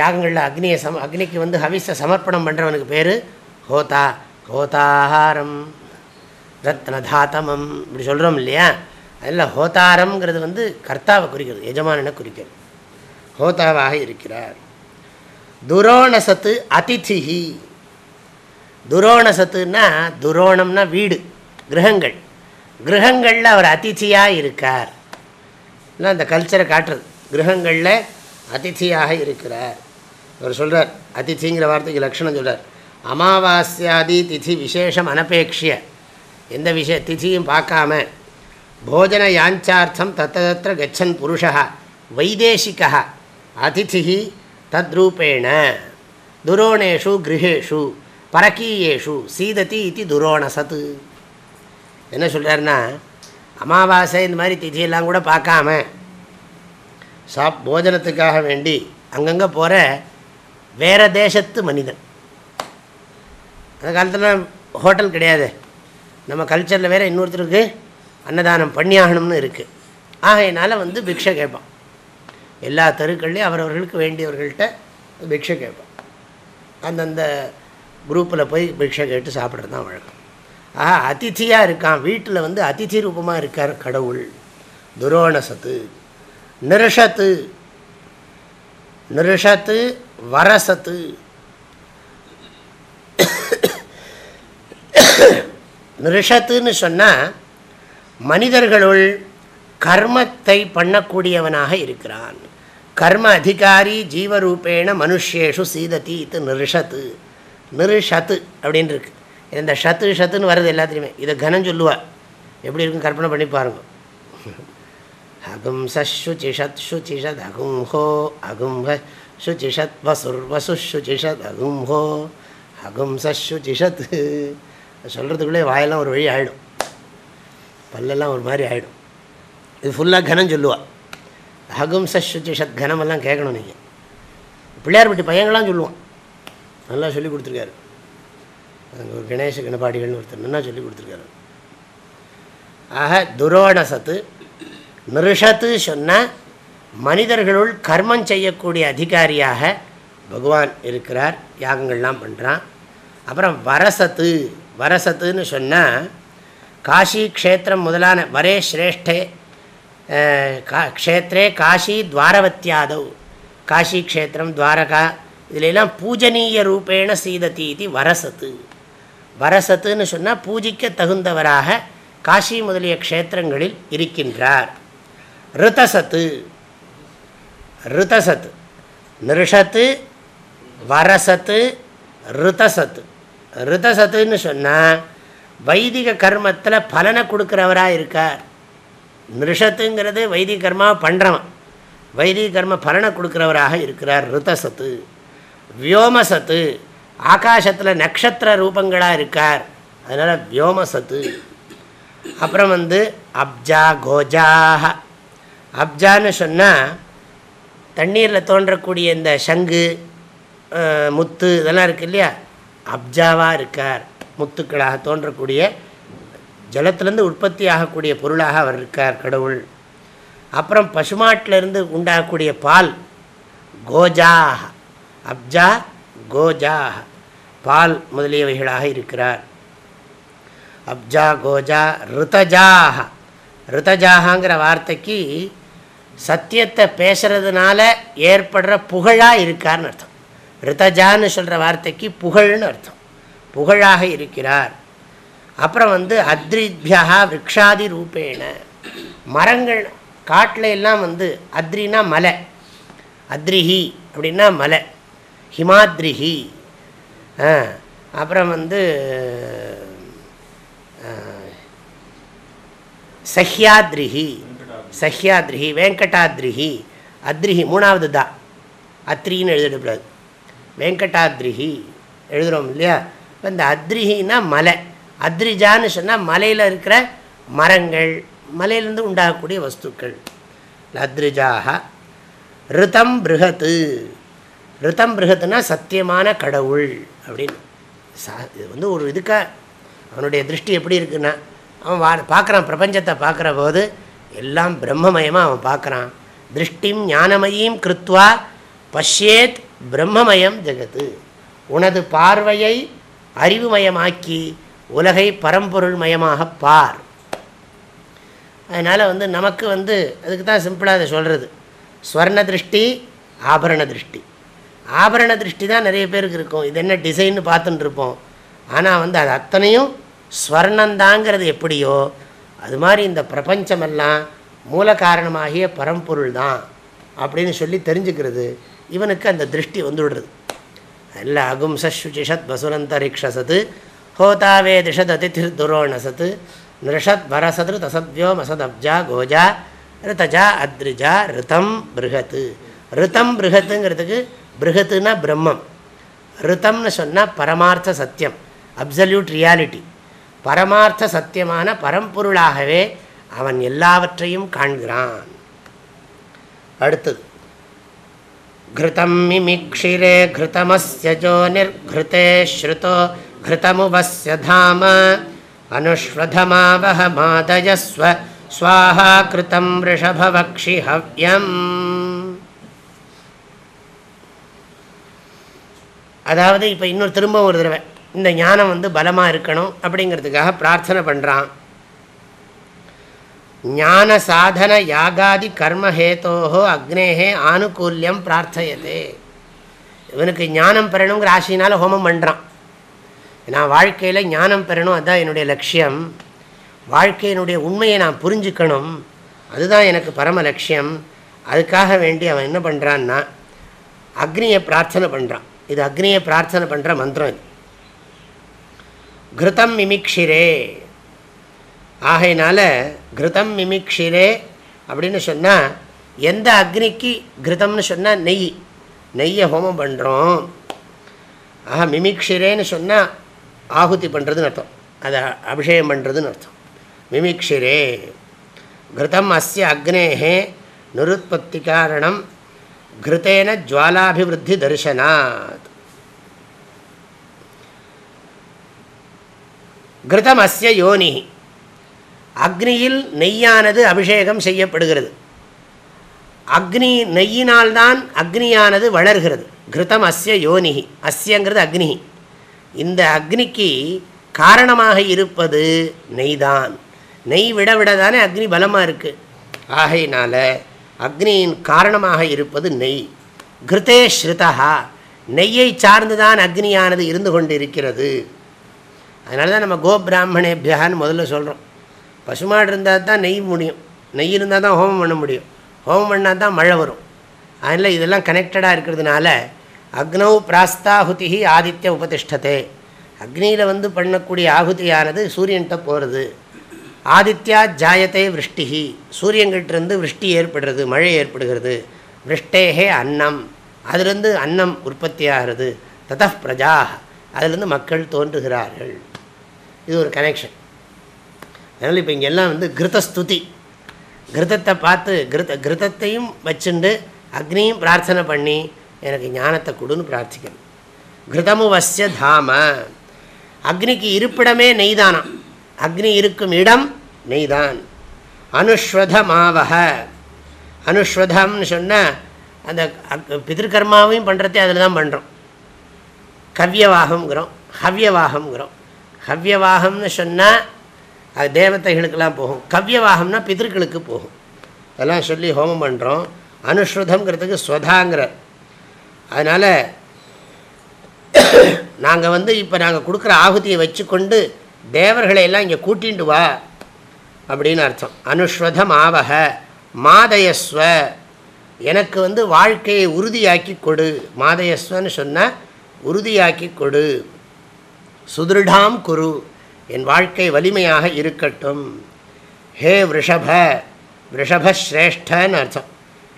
யாகங்களில் அக்னியை சம அக்னிக்கு வந்து ஹவிஸை சமர்ப்பணம் பண்ணுறவனுக்கு பேர் ஹோதா. ஹோதாஹாரம். ரத்னதாத்தமம் இப்படி சொல்கிறோம் இல்லையா? அதில் ஹோதாரம்ங்கிறது வந்து கர்த்தாவை குறிக்கிறது எஜமானனை குறிக்கிறது. ஹோதாவாக இருக்கிறார். துரோணசத்து அதிதிஹி. துரோணசத்துன்னா துரோணம்னா வீடு கிரகங்கள். கிரகங்களில் அவர் அதிதியாக இருக்கார். இல்லை அந்த கல்ச்சரை காட்டுறது. கிரகங்களில் அதிதியாக இருக்கிறார். அவர் சொல்கிறார் அதிதிங்கிற வார்த்தைக்கு லக்ஷணம் சொல்கிறார் அமாவாஸ்யாதி திதி விசேஷம் அனபேட்சிய எந்த விஷய திதியும் பார்க்காம போஜன யாஞ்சார்த்தம் தத்ததத்திர கச்சன் புருஷா வைதேசிகா அதிதி தத்ரூபேண. துரோணேஷு கிரகேஷு பரக்கீயேஷு சீததி இது துரோணசத்து என்ன சொல்கிறாருன்னா அமாவாசை இந்த மாதிரி திதியெல்லாம் கூட பார்க்காம சாப் போஜனத்துக்காக வேண்டி அங்கங்கே போகிற வேறு தேசத்து மனிதன். அந்த காலத்தில் ஹோட்டல் கிடையாது. நம்ம கல்ச்சரில் வேறு இன்னொருத்தருக்கு அன்னதானம் பண்ணியாகணும்னு இருக்குது ஆகையினால் வந்து பிக்ஷை கேட்பான். எல்லா தெருக்கள்லேயும் அவரவர்களுக்கு வேண்டியவர்கள்ட்ட பிக்ஷை கேட்பான். அந்தந்த குரூப்பில் போய் பிக்ஷை கேட்டு சாப்பிட்றது தான் வழக்கம். ஆஹா அதிதியாக இருக்கான். வீட்டில் வந்து அதிதி ரூபமாக இருக்கார் கடவுள். துரோணசத்து நிருஷத்து நிருஷத்து வரசத்து. நிருஷத்துன்னு சொன்னால் மனிதர்களுள் கர்மத்தை பண்ணக்கூடியவனாக இருக்கிறான். கர்ம அதிகாரி ஜீவரூபேண மனுஷேஷு சீததி இது நிருஷத்து. நிருஷத்து அப்படின்னு இருக்கு. இந்த ஷத்து ஷத்துன்னு வர்றது எல்லாத்துலேயுமே. இதை கனம் சொல்லுவாள் எப்படி இருக்கும் கற்பனை பண்ணி பாருங்க. அகும் சிஷத் சுச்சிஷத் அகும் ஹோ அகும் சுச்சிஷத் வசுர் வசு சுச்சிஷத் அகும் ஹோ அகும் சஷுச்சிஷத் சொல்கிறதுக்குள்ளே வாயெல்லாம் ஒரு வழி ஆகிடும் பல்லெல்லாம் ஒரு மாதிரி ஆகிடும் இது ஃபுல்லாக கனம் சொல்லுவாள் அகும் கனமெல்லாம் கேட்கணும் நீங்கள் பிள்ளையார்பட்டி பையங்களாம் சொல்லுவான். நல்லா சொல்லி கொடுத்துருக்காரு. அங்கே ஒரு கணேச கணபாடிகள்னு ஒருத்தர் நல்லா சொல்லி கொடுத்துருக்காரு. ஆக துரோணசத்து நிருஷத்து சொன்ன மனிதர்களுள் கர்மம் செய்யக்கூடிய அதிகாரியாக பகவான் இருக்கிறார் யாகங்கள்லாம் பண்ணுறான் அப்புறம் வரசத்து வரசத்துன்னு சொன்னால் காஷி க்ஷேத்திரம் முதலான வரே ஸ்ரேஷ்டே கா க்ஷேத்ரே காஷி துவாரவத்தியாதவ் காஷி க்ஷேத்திரம் துவாரகா இதிலெல்லாம் பூஜனீய ரூபேண சீததி இது வரசத்து. வரசத்துன்னு சொன்னால் பூஜிக்க தகுந்தவராக காஷி முதலிய க்ஷேத்திரங்களில் இருக்கின்றார். ரிதசத்து. ரிதசத்து. நிருஷத்து வரசத்து ரிதசத்து. ரிதசத்துன்னு சொன்னால் வைதிக கர்மத்தில் பலனை கொடுக்குறவராக இருக்கார். நிருஷத்துங்கிறது வைதிக கர்மா பண்ணுறவன் வைதிக கர்ம பலனை கொடுக்குறவராக இருக்கிறார் ரிதசத்து. வியோமசத்து ஆகாசத்தில் நட்சத்திர ரூபங்களாக இருக்கார். அதனால் வியோமசத்து. அப்புறம் வந்து அப்ஜா கோஜாக அப்ஜான்னு சொன்னால் தண்ணீரில் தோன்றக்கூடிய இந்த சங்கு முத்து இதெல்லாம் இருக்குது இல்லையா? அப்ஜாவாக இருக்கார். முத்துக்களாக தோன்றக்கூடிய ஜலத்திலேருந்து உற்பத்தி ஆகக்கூடிய பொருளாக அவர் இருக்கார் கடவுள். அப்புறம் பசுமாட்டிலிருந்து உண்டாகக்கூடிய பால் கோஜாக அப்ஜா கோஜாக பால் முதலியவைகளாக இருக்கிறார். அப்ஜா கோஜா ருதஜாக ருதஜாகங்கிற வார்த்தைக்கு சத்தியத்தை பேசுறதுனால ஏற்படுற புகழாக இருக்கார்னு அர்த்தம். ரிதஜான்னு சொல்கிற வார்த்தைக்கு புகழ்னு அர்த்தம். புகழாக இருக்கிறார். அப்புறம் வந்து அத்ரிபியா விரக்ஷாதி ரூபேண. மரங்கள் காட்டில் எல்லாம் வந்து அத்ரினா மலை. அத்ரிஹி அப்படின்னா மலை. ஹிமாத்ரிஹி. அப்புறம் வந்து சஹ்யாத்ரிஹி. சஹ்யாத்ரிஹி வெங்கடாத்ரிஹி. அத்ரிஹி மூணாவது தான் அத்ரின்னு எழுதிடக்கூடாது வெங்கடாத்ரிஹி. எழுதுகிறோம் இல்லையா? இப்போ இந்த அத்ரிஹின்னா மலை. அத்ரிஜான்னு சொன்னால் மலையில் இருக்கிற மரங்கள் மலையிலேருந்து உண்டாகக்கூடிய வஸ்துக்கள். அத்ரிஜாக ரிதம் பிருகத்து ரிதம் பிருகத்துனா சத்தியமான கடவுள் அப்படின்னு. சா இது வந்து ஒரு இதுக்காக அவனுடைய திருஷ்டி எப்படி இருக்குன்னா அவன் வா பார்க்குறான் பிரபஞ்சத்தை பார்க்குற போது எல்லாம் பிரம்மமயமாக அவன் பார்க்குறான். திருஷ்டிம் ஞானமயம் கிருத்வா பஷ்யேத் பிரம்மமயம் ஜெகத்து. உனது பார்வையை அறிவுமயமாக்கி உலகை பரம்பொருள் மயமாக பார். அதனால் வந்து நமக்கு வந்து அதுக்கு தான் சிம்பிளாக அதை சொல்கிறது ஸ்வர்ண திருஷ்டி ஆபரண திருஷ்டி. ஆபரண திருஷ்டி தான் நிறைய பேருக்கு இருக்கும். இது என்ன டிசைன்னு பார்த்துட்டு இருப்போம். ஆனால் வந்து அது அத்தனையும் ஸ்வர்ணந்தாங்கிறது எப்படியோ அது மாதிரி இந்த பிரபஞ்சமெல்லாம் மூல காரணமாகிய பரம்பொருள் தான் அப்படின்னு சொல்லி தெரிஞ்சுக்கிறது. இவனுக்கு அந்த திருஷ்டி வந்துவிடுறது. எல்லாம் அகும்சுச்சிஷத் வசுரந்தரிக்ஷசத்து ஹோதாவே திஷத் அதிதிர் துரோணசத்து நிருஷத் வரசது தசத்யோ மசதப்ஜா கோஜா ரிதஜா அத்ரிஜா ரிதம் பிருகத்து ரிதம் பிருகத்துங்கிறதுக்கு பிருகத்துனா பிரம்மம். ரிதம்னு சொன்னால் பரமார்த்த சத்தியம் அப்சல்யூட் ரியாலிட்டி. பரமார்த்த சத்தியமான பரம்பொருளாகவே அவன் எல்லாவற்றையும் காண்கிறான். அடுத்தது घृतं मिमिक्षिरे घृतमस्य जो निर्घृते श्रुतो घृतमुवस्य धाम अनुष्वधमावह मादयस्व स्वाहा कृतं वृषभवक्षि हव्यम् அதாவது இப்போ இன்னொரு திரும்ப ஒரு தடவை இந்த ஞானம் வந்து பலமாக இருக்கணும் அப்படிங்கிறதுக்காக பிரார்த்தனை பண்ணுறான் ஞான சாதன யாகாதி கர்மஹேத்தோ அக்னேகே ஆனுகூல்யம் பிரார்த்தையதே. இவனுக்கு ஞானம் பெறணுங்கிற ஆசையினால் ஹோமம் பண்ணுறான் நான் வாழ்க்கையில் ஞானம் பெறணும் அதுதான் என்னுடைய லட்சியம். வாழ்க்கையினுடைய உண்மையை நான் புரிஞ்சுக்கணும். அதுதான் எனக்கு பரம லட்சியம். அதுக்காக வேண்டி அவன் என்ன பண்ணுறான்னா அக்னியை பிரார்த்தனை பண்ணுறான் இது அக்னியை பிரார்த்தனை பண்ணுற மந்திரம் இது. கிருத்தம் மிமிக்ஷிரே. ஆகையினால கிருதம் மிமிக்ஷிரே அப்படின்னு சொன்னால் எந்த அக்னிக்கு கிருதம்னு சொன்னால் நெய் நெய்யை ஹோமம் பண்ணுறோம் ஆஹா மிமிக்ஷிரேன்னு சொன்னால் ஆகுதி பண்ணுறதுன்னு அர்த்தம். அதை அபிஷேகம் பண்ணுறதுன்னு அர்த்தம். மிமிக்ஷிரே கிருதம் அஸ்ய அக்னேகே நிருத்பத்தி காரணம் கிருத்தேன ஜுவாலாபிவிருத்தி தரிசனாத். கிருதம் அஸ்ய யோனி அக்னியில் நெய்யானது அபிஷேகம் செய்யப்படுகிறது. அக்னி நெய்யினால்தான் அக்னியானது வளர்கிறது. கிருத்தம் அஸ்ய யோனிகி அஸ்யங்கிறது அக்னி இந்த அக்னிக்கு காரணமாக இருப்பது நெய்தான். நெய் விட விட தானே அக்னி பலமாக இருக்குது ஆகையினால அக்னியின் காரணமாக இருப்பது நெய். கிருத்தே ஸ்ருதா நெய்யை சார்ந்துதான் அக்னியானது இருந்து கொண்டு இருக்கிறது அதனால தான் நம்ம கோபிராமணேபியான்னு முதல்ல சொல்கிறோம் பசுமாடு இருந்தால் தான் நெய் முடியும். நெய் இருந்தால் தான் ஹோமம் பண்ண முடியும். ஹோமம் பண்ணால் தான் மழை வரும். அதனால் இதெல்லாம் கனெக்டடாக இருக்கிறதுனால அக்னௌ பிராஸ்தாகுதி ஆதித்ய உபதிஷ்டத்தை அக்னியில் வந்து பண்ணக்கூடிய ஆகுதியானது சூரியன்கிட்ட போகிறது ஆதித்யா ஜாயத்தை விருஷ்டிஹி. சூரியங்கிட்டிருந்து விருஷ்டி ஏற்படுறது மழை ஏற்படுகிறது. விருஷ்டேகே அன்னம். அதிலிருந்து அன்னம் உற்பத்தி ஆகிறது தத பிரஜா அதிலிருந்து மக்கள் தோன்றுகிறார்கள். இது ஒரு கனெக்ஷன் அதனால் இப்போ இங்கெல்லாம் வந்து கிருதஸ்துதி கிருதத்தை பார்த்து கிருத கிருதத்தையும் வச்சுண்டு அக்னியும் பிரார்த்தனை பண்ணி எனக்கு ஞானத்தை கொடுன்னு பிரார்த்திக்கணும். கிருதமுவசிய தாம. அக்னிக்கு இருப்பிடமே நெய்தானாம். அக்னி இருக்கும் இடம் நெய்தான். அனுஸ்வதமாவக அனுஸ்வதம்னு சொன்னால் அந்த பிதிர்கர்மாவையும் பண்ணுறதே அதில் தான் பண்ணுறோம் கவ்யவாகம்ங்கிறோம் ஹவ்யவாகம்ங்கிறோம். ஹவ்யவாகம்னு சொன்னால் அது தேவதைகளுக்கெல்லாம் போகும். கவ்யவாகம்னா பிதர்களுக்கு போகும். அதெல்லாம் சொல்லி ஹோமம் பண்ணுறோம் அனுஸ்ருதங்கிறதுக்கு ஸ்வதாங்கிற. அதனால் நாங்கள் வந்து இப்போ நாங்கள் கொடுக்குற ஆகுதியை வச்சுக்கொண்டு தேவர்களை எல்லாம் இங்கே கூட்டிண்டு வா அப்படின்னு அர்த்தம். அனுஸ்வதம் ஆவக மாதயஸ்வ எனக்கு வந்து வாழ்க்கையை உறுதியாக்கி கொடு. மாதயஸ்வன்னு சொன்னால் உறுதியாக்கி கொடு. சுதிருடாம் குரு. என் வாழ்க்கை வலிமையாக இருக்கட்டும். ஹே ரிஷப ரிஷபஸ்ரேஷ்டன்னு அர்த்தம்.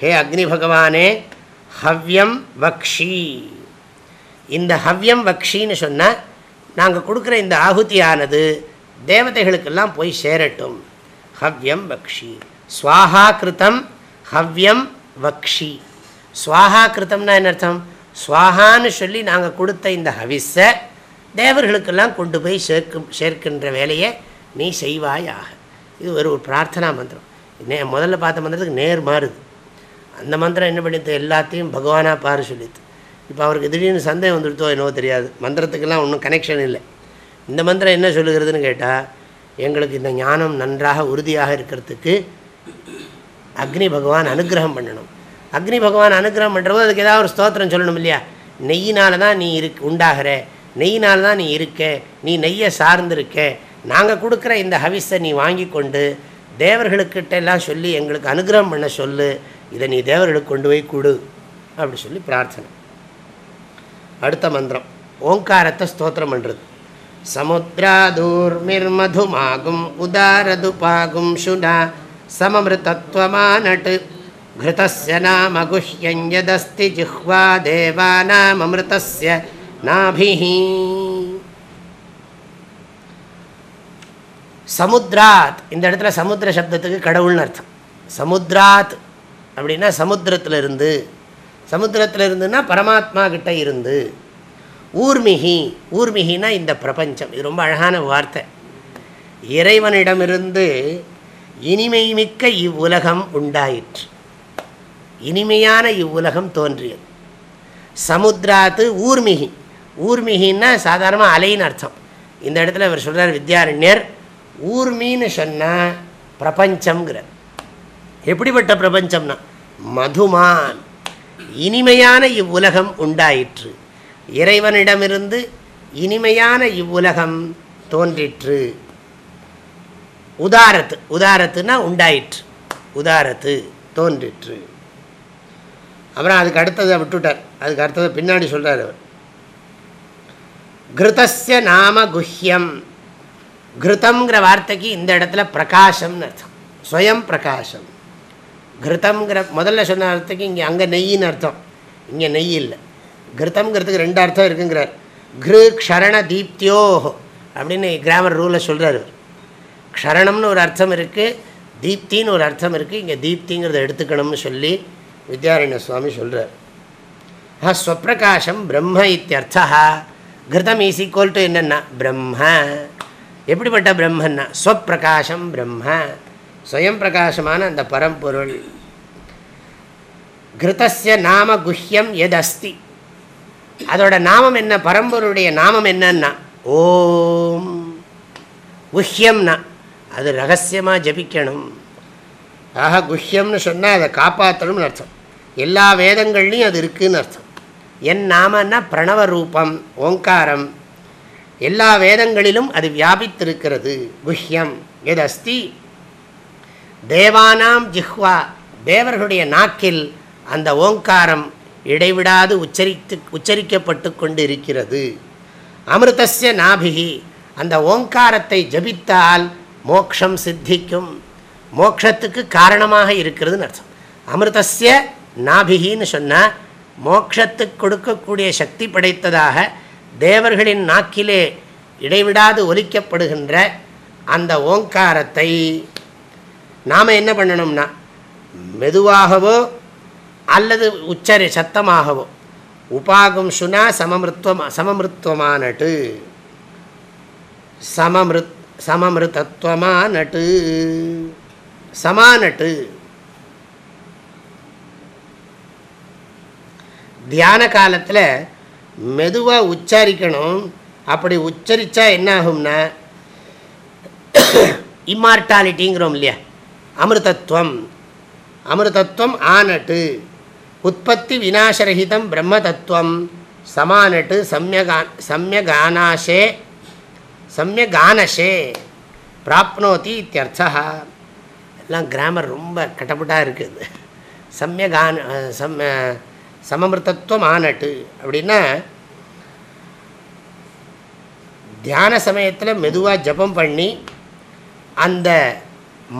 ஹே அக்னி பகவானே ஹவ்யம் வக்ஷி. இந்த ஹவ்யம் வக்ஷின்னு சொன்னால் நாங்கள் கொடுக்குற இந்த ஆகுதியானது தேவதைகளுக்கெல்லாம் போய் சேரட்டும். ஹவ்யம் வக்ஷி. ஸ்வாஹா கிருத்தம் ஹவ்யம் வக்ஷி. ஸ்வாஹா கிருத்தம்னா என்ன அர்த்தம்? ஸ்வாஹான்னு சொல்லி நாங்கள் கொடுத்த இந்த ஹவிஸை தேவர்களுக்கெல்லாம் கொண்டு போய் சேர்க்கும் சேர்க்கின்ற வேலையை நீ செய்வாயாக. இது ஒரு ஒரு பிரார்த்தனா மந்திரம். நே முதல்ல பார்த்த மந்திரத்துக்கு நேர் மாறுது. அந்த மந்திரம் என்ன பண்ணிட்டு எல்லாத்தையும் பகவானாக பாரு சொல்லித்து. இப்போ அவருக்கு திடீர்னு சந்தேகம் வந்துடுத்தோ என்னவோ தெரியாது. மந்திரத்துக்கெல்லாம் ஒன்றும் கனெக்ஷன் இல்லை. இந்த மந்திரம் என்ன சொல்லுகிறதுன்னு கேட்டால் எங்களுக்கு இந்த ஞானம் நன்றாக உறுதியாக இருக்கிறதுக்கு அக்னி பகவான் அனுகிரகம் பண்ணணும். அக்னி பகவான் அனுகிரகம் பண்ணுறபோது அதுக்கு ஏதாவது ஒரு ஸ்தோத்திரம் சொல்லணும் இல்லையா? நெய்யினால தான் நீ இரு உண்டாகிற. நெய்யினால் தான் நீ இருக்க நீ நெய்யை சார்ந்திருக்க நாங்கள் கொடுக்குற இந்த ஹவிஸை நீ வாங்கி கொண்டு தேவர்களுக்கிட்ட எல்லாம் சொல்லி எங்களுக்கு அனுகிரகம் பண்ண சொல்லு இதை நீ தேவர்களுக்கு கொண்டு போய் கொடு அப்படி சொல்லி பிரார்த்தனை அடுத்த மந்திரம் ஓங்காரத்தை ஸ்தோத்திரம் பண்ணுறது சமுத்திராதூர்மிர்மதுமாகும் உதாரதுபாகும் சுனா सममृतत्वमानट् घृतस्य नाम गुह्यञ्यदस्ति जिह्वा देवानाममृतस्य नाभिः। சமுத்ராத் இந்த இடத்துல சமுத்திர சப்தத்துக்கு கடவுள்னு அர்த்தம். சமுத்ராத் அப்படின்னா சமுத்திரத்தில் இருந்து சமுத்திரத்தில் இருந்துன்னா பரமாத்மா கிட்ட இருந்து. ஊர்மிகி ஊர்மிகினா இந்த பிரபஞ்சம். இது ரொம்ப அழகான வார்த்தை. இறைவனிடமிருந்து இனிமை மிக்க இவ்வுலகம் உண்டாயிற்று. இனிமையான இவ்வுலகம் தோன்றியது. சமுத்திராத்து ஊர்மிகி. ஊர்மிகின்னா சாதாரணமாக அலைன்னு அர்த்தம். இந்த இடத்துல இவர் சொல்கிறார் வித்யாரண்யர் ஊர்மின்னு சொன்னால் பிரபஞ்சம்ங்கிற எப்படிப்பட்ட பிரபஞ்சம்னா மதுமான் இனிமையான இவ்வுலகம் உண்டாயிற்று. இறைவனிடமிருந்து இனிமையான இவ்வுலகம் தோன்றிற்று. உதாரத்து உதாரத்துனா உண்டாயிற்று. உதாரத்து தோன்றிற்று. அப்புறம் அதுக்கு அடுத்ததை விட்டுட்டார். அதுக்கு அடுத்ததை பின்னாடி சொல்கிறார் அவர். கிருதஸ்ய நாம குஹ்யம் கிருத்தங்கிற வார்த்தைக்கு இந்த இடத்துல பிரகாஷம்னு அர்த்தம். ஸ்வயம் பிரகாஷம். கிருத்தங்கிற முதல்ல சொன்ன அர்த்தத்துக்கு இங்கே அங்கே நெய்யின்னு அர்த்தம். இங்கே நெய் இல்லை. கிருத்தங்கிறதுக்கு ரெண்டு அர்த்தம் இருக்குங்கிறார். கிரு க்ஷரண தீப்தியோ அப்படின்னு கிராமர் ரூலில் சொல்கிறார் க்ஷரணம்னு ஒரு அர்த்தம் இருக்குது தீப்தின்னு ஒரு அர்த்தம் இருக்குது இங்கே தீப்திங்கிறத எடுத்துக்கணும்னு சொல்லி வித்யாரண்ய சுவாமி சொல்கிறார் ஆ ஸ்வப்பிரகாசம் பிரம்ம இத்தியர்த்தா கிருதம் ஈஸ் ஈக்குவல் டு என்னென்னா பிரம்ம. எப்படிப்பட்ட பிரம்மன்னா? ஸ்வப்பிரகாசம் பிரம்ம. ஸ்வயம் பிரகாசமான அந்த பரம்பொருள். கிருத்தஸ்ய நாம குஹ்யம் எது அஸ்தி அதோட நாமம் என்ன? பரம்பொருளுடைய நாமம் என்னன்னா? ஓம். குஹ்யம்னா அது ரகசியமாக ஜபிக்கணும். ஆக குஹ்யம்னு சொன்னால் அதை காப்பாற்றணும்னு அர்த்தம். எல்லா வேதங்கள்லேயும் அது இருக்குதுன்னு அர்த்தம். என் நாமன்னா பிரணவ ரூபம் ஓங்காரம். எல்லா வேதங்களிலும் அது வியாபித்திருக்கிறது. குஹ்யம் எது அஸ்தி தேவானாம் ஜிஹ்வா தேவர்களுடைய நாக்கில் அந்த ஓங்காரம் இடைவிடாது உச்சரித்து உச்சரிக்கப்பட்டு கொண்டு இருக்கிறது அமிர்தசிய நாபிகி அந்த ஓங்காரத்தை ஜபித்தால் மோக்ஷம் சித்திக்கும். மோக்ஷத்துக்கு காரணமாக இருக்கிறதுன்னு அர்த்தம். அமிர்தசிய நாபிகின்னு சொன்னால் மோட்சத்துக்கு கொடுக்கக்கூடிய சக்தி படைத்ததாக தேவர்களின் நாக்கிலே இடைவிடாது ஒலிக்கப்படுகின்ற அந்த ஓங்காரத்தை நாம் என்ன பண்ணணும்னா மெதுவாகவோ அல்லது உச்சரி சத்தமாகவோ உபாகும் சுனா சமமிருத்துவம் சமமிருத்துவமானட்டு. சமமிருத் சமமிருத்தத்துவமானட்டு சமானட்டு. தியான காலத்தில் மெதுவாக உச்சரிக்கணும். அப்படி உச்சரித்தா என்ன ஆகும்னா இம்மார்டாலிட்டிங்கிறோம் இல்லையா? அமிர்தத்துவம். அமிர்தத்துவம் ஆனட்டு உற்பத்தி விநாசரகிதம் பிரம்ம தத்துவம் சமானட்டு சமயகா சமயகானாஷே சமயகானஷே பிராப்னோதி இத்தியர்த்தா எல்லாம் கிராமர் ரொம்ப கட்டப்பட்டாக இருக்குது. சம்யகான சம் சமமிருத்தத்துவம் ஆனட்டு அப்படின்னா தியான சமயத்தில் மெதுவாக ஜபம் பண்ணி அந்த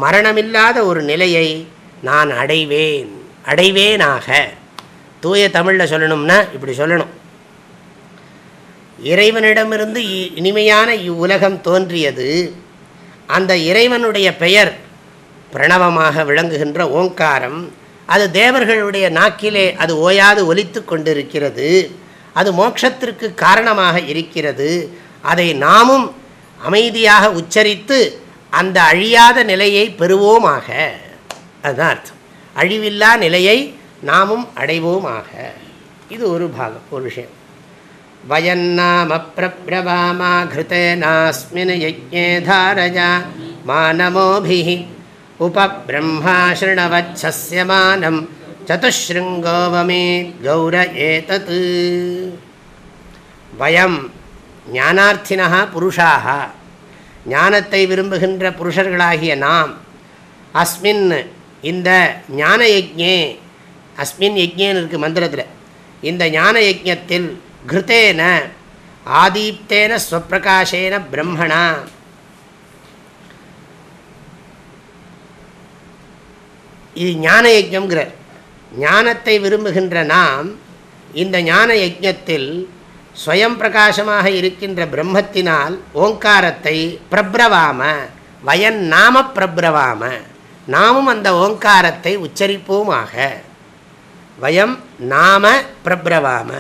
மரணமில்லாத ஒரு நிலையை நான் அடைவேன் அடைவேனாக. தூய தமிழில் சொல்லணும்னா இப்படி சொல்லணும். இறைவனிடமிருந்து இனிமையான இவ்வுலகம் தோன்றியது. அந்த இறைவனுடைய பெயர் பிரணவமாக விளங்குகின்ற ஓங்காரம். அது தேவர்களுடைய நாக்கிலே அது ஓயாது ஒலித்து கொண்டிருக்கிறது. அது மோட்சத்திற்கு காரணமாக இருக்கிறது. அதை நாமும் அமைதியாக உச்சரித்து அந்த அழியாத நிலையை பெறுவோமாக. அதுதான் அர்த்தம். அழிவில்லா நிலையை நாமும் அடைவோமாக. இது ஒரு பாகம் ஒரு விஷயம். வயன்னாம பிரபிரவாமா கிருத்தேனாஸ்மின் யஜ்ஞே தாரஜா மானமோபி உபபிரம்மா ஸ்ருணவச்சஸ்யமானம் சதுஷ்ருங்கோவமே கௌர ஏதத் வயம் ஞானார்த்தினா புருஷாக ஞானத்தை விரும்புகின்ற புருஷர்களாகிய நாம் அஸ்மின் இந்த ஞான யஜ்ஞே அஸ்மின் யஜ்யன்னு இருக்குது மந்திரத்தில் இந்த ஞான யஜ்ஞத்தில் கிருத்தேன ஆதீப்தேன ஸ்வப்பிரகாசேன பிரம்மணா இது ஞான யஜ்யங்கிறார் ஞானத்தை விரும்புகின்ற நாம் இந்த ஞான யஜ்யத்தில் ஸ்வயம் பிரகாசமாக இருக்கின்ற பிரம்மத்தினால் ஓங்காரத்தை பிரப்ரவாம வயன் நாம பிரப்ரவாம நாமும் அந்த ஓங்காரத்தை உச்சரிப்போமாக. வயம் நாம பிரப்ரவாம.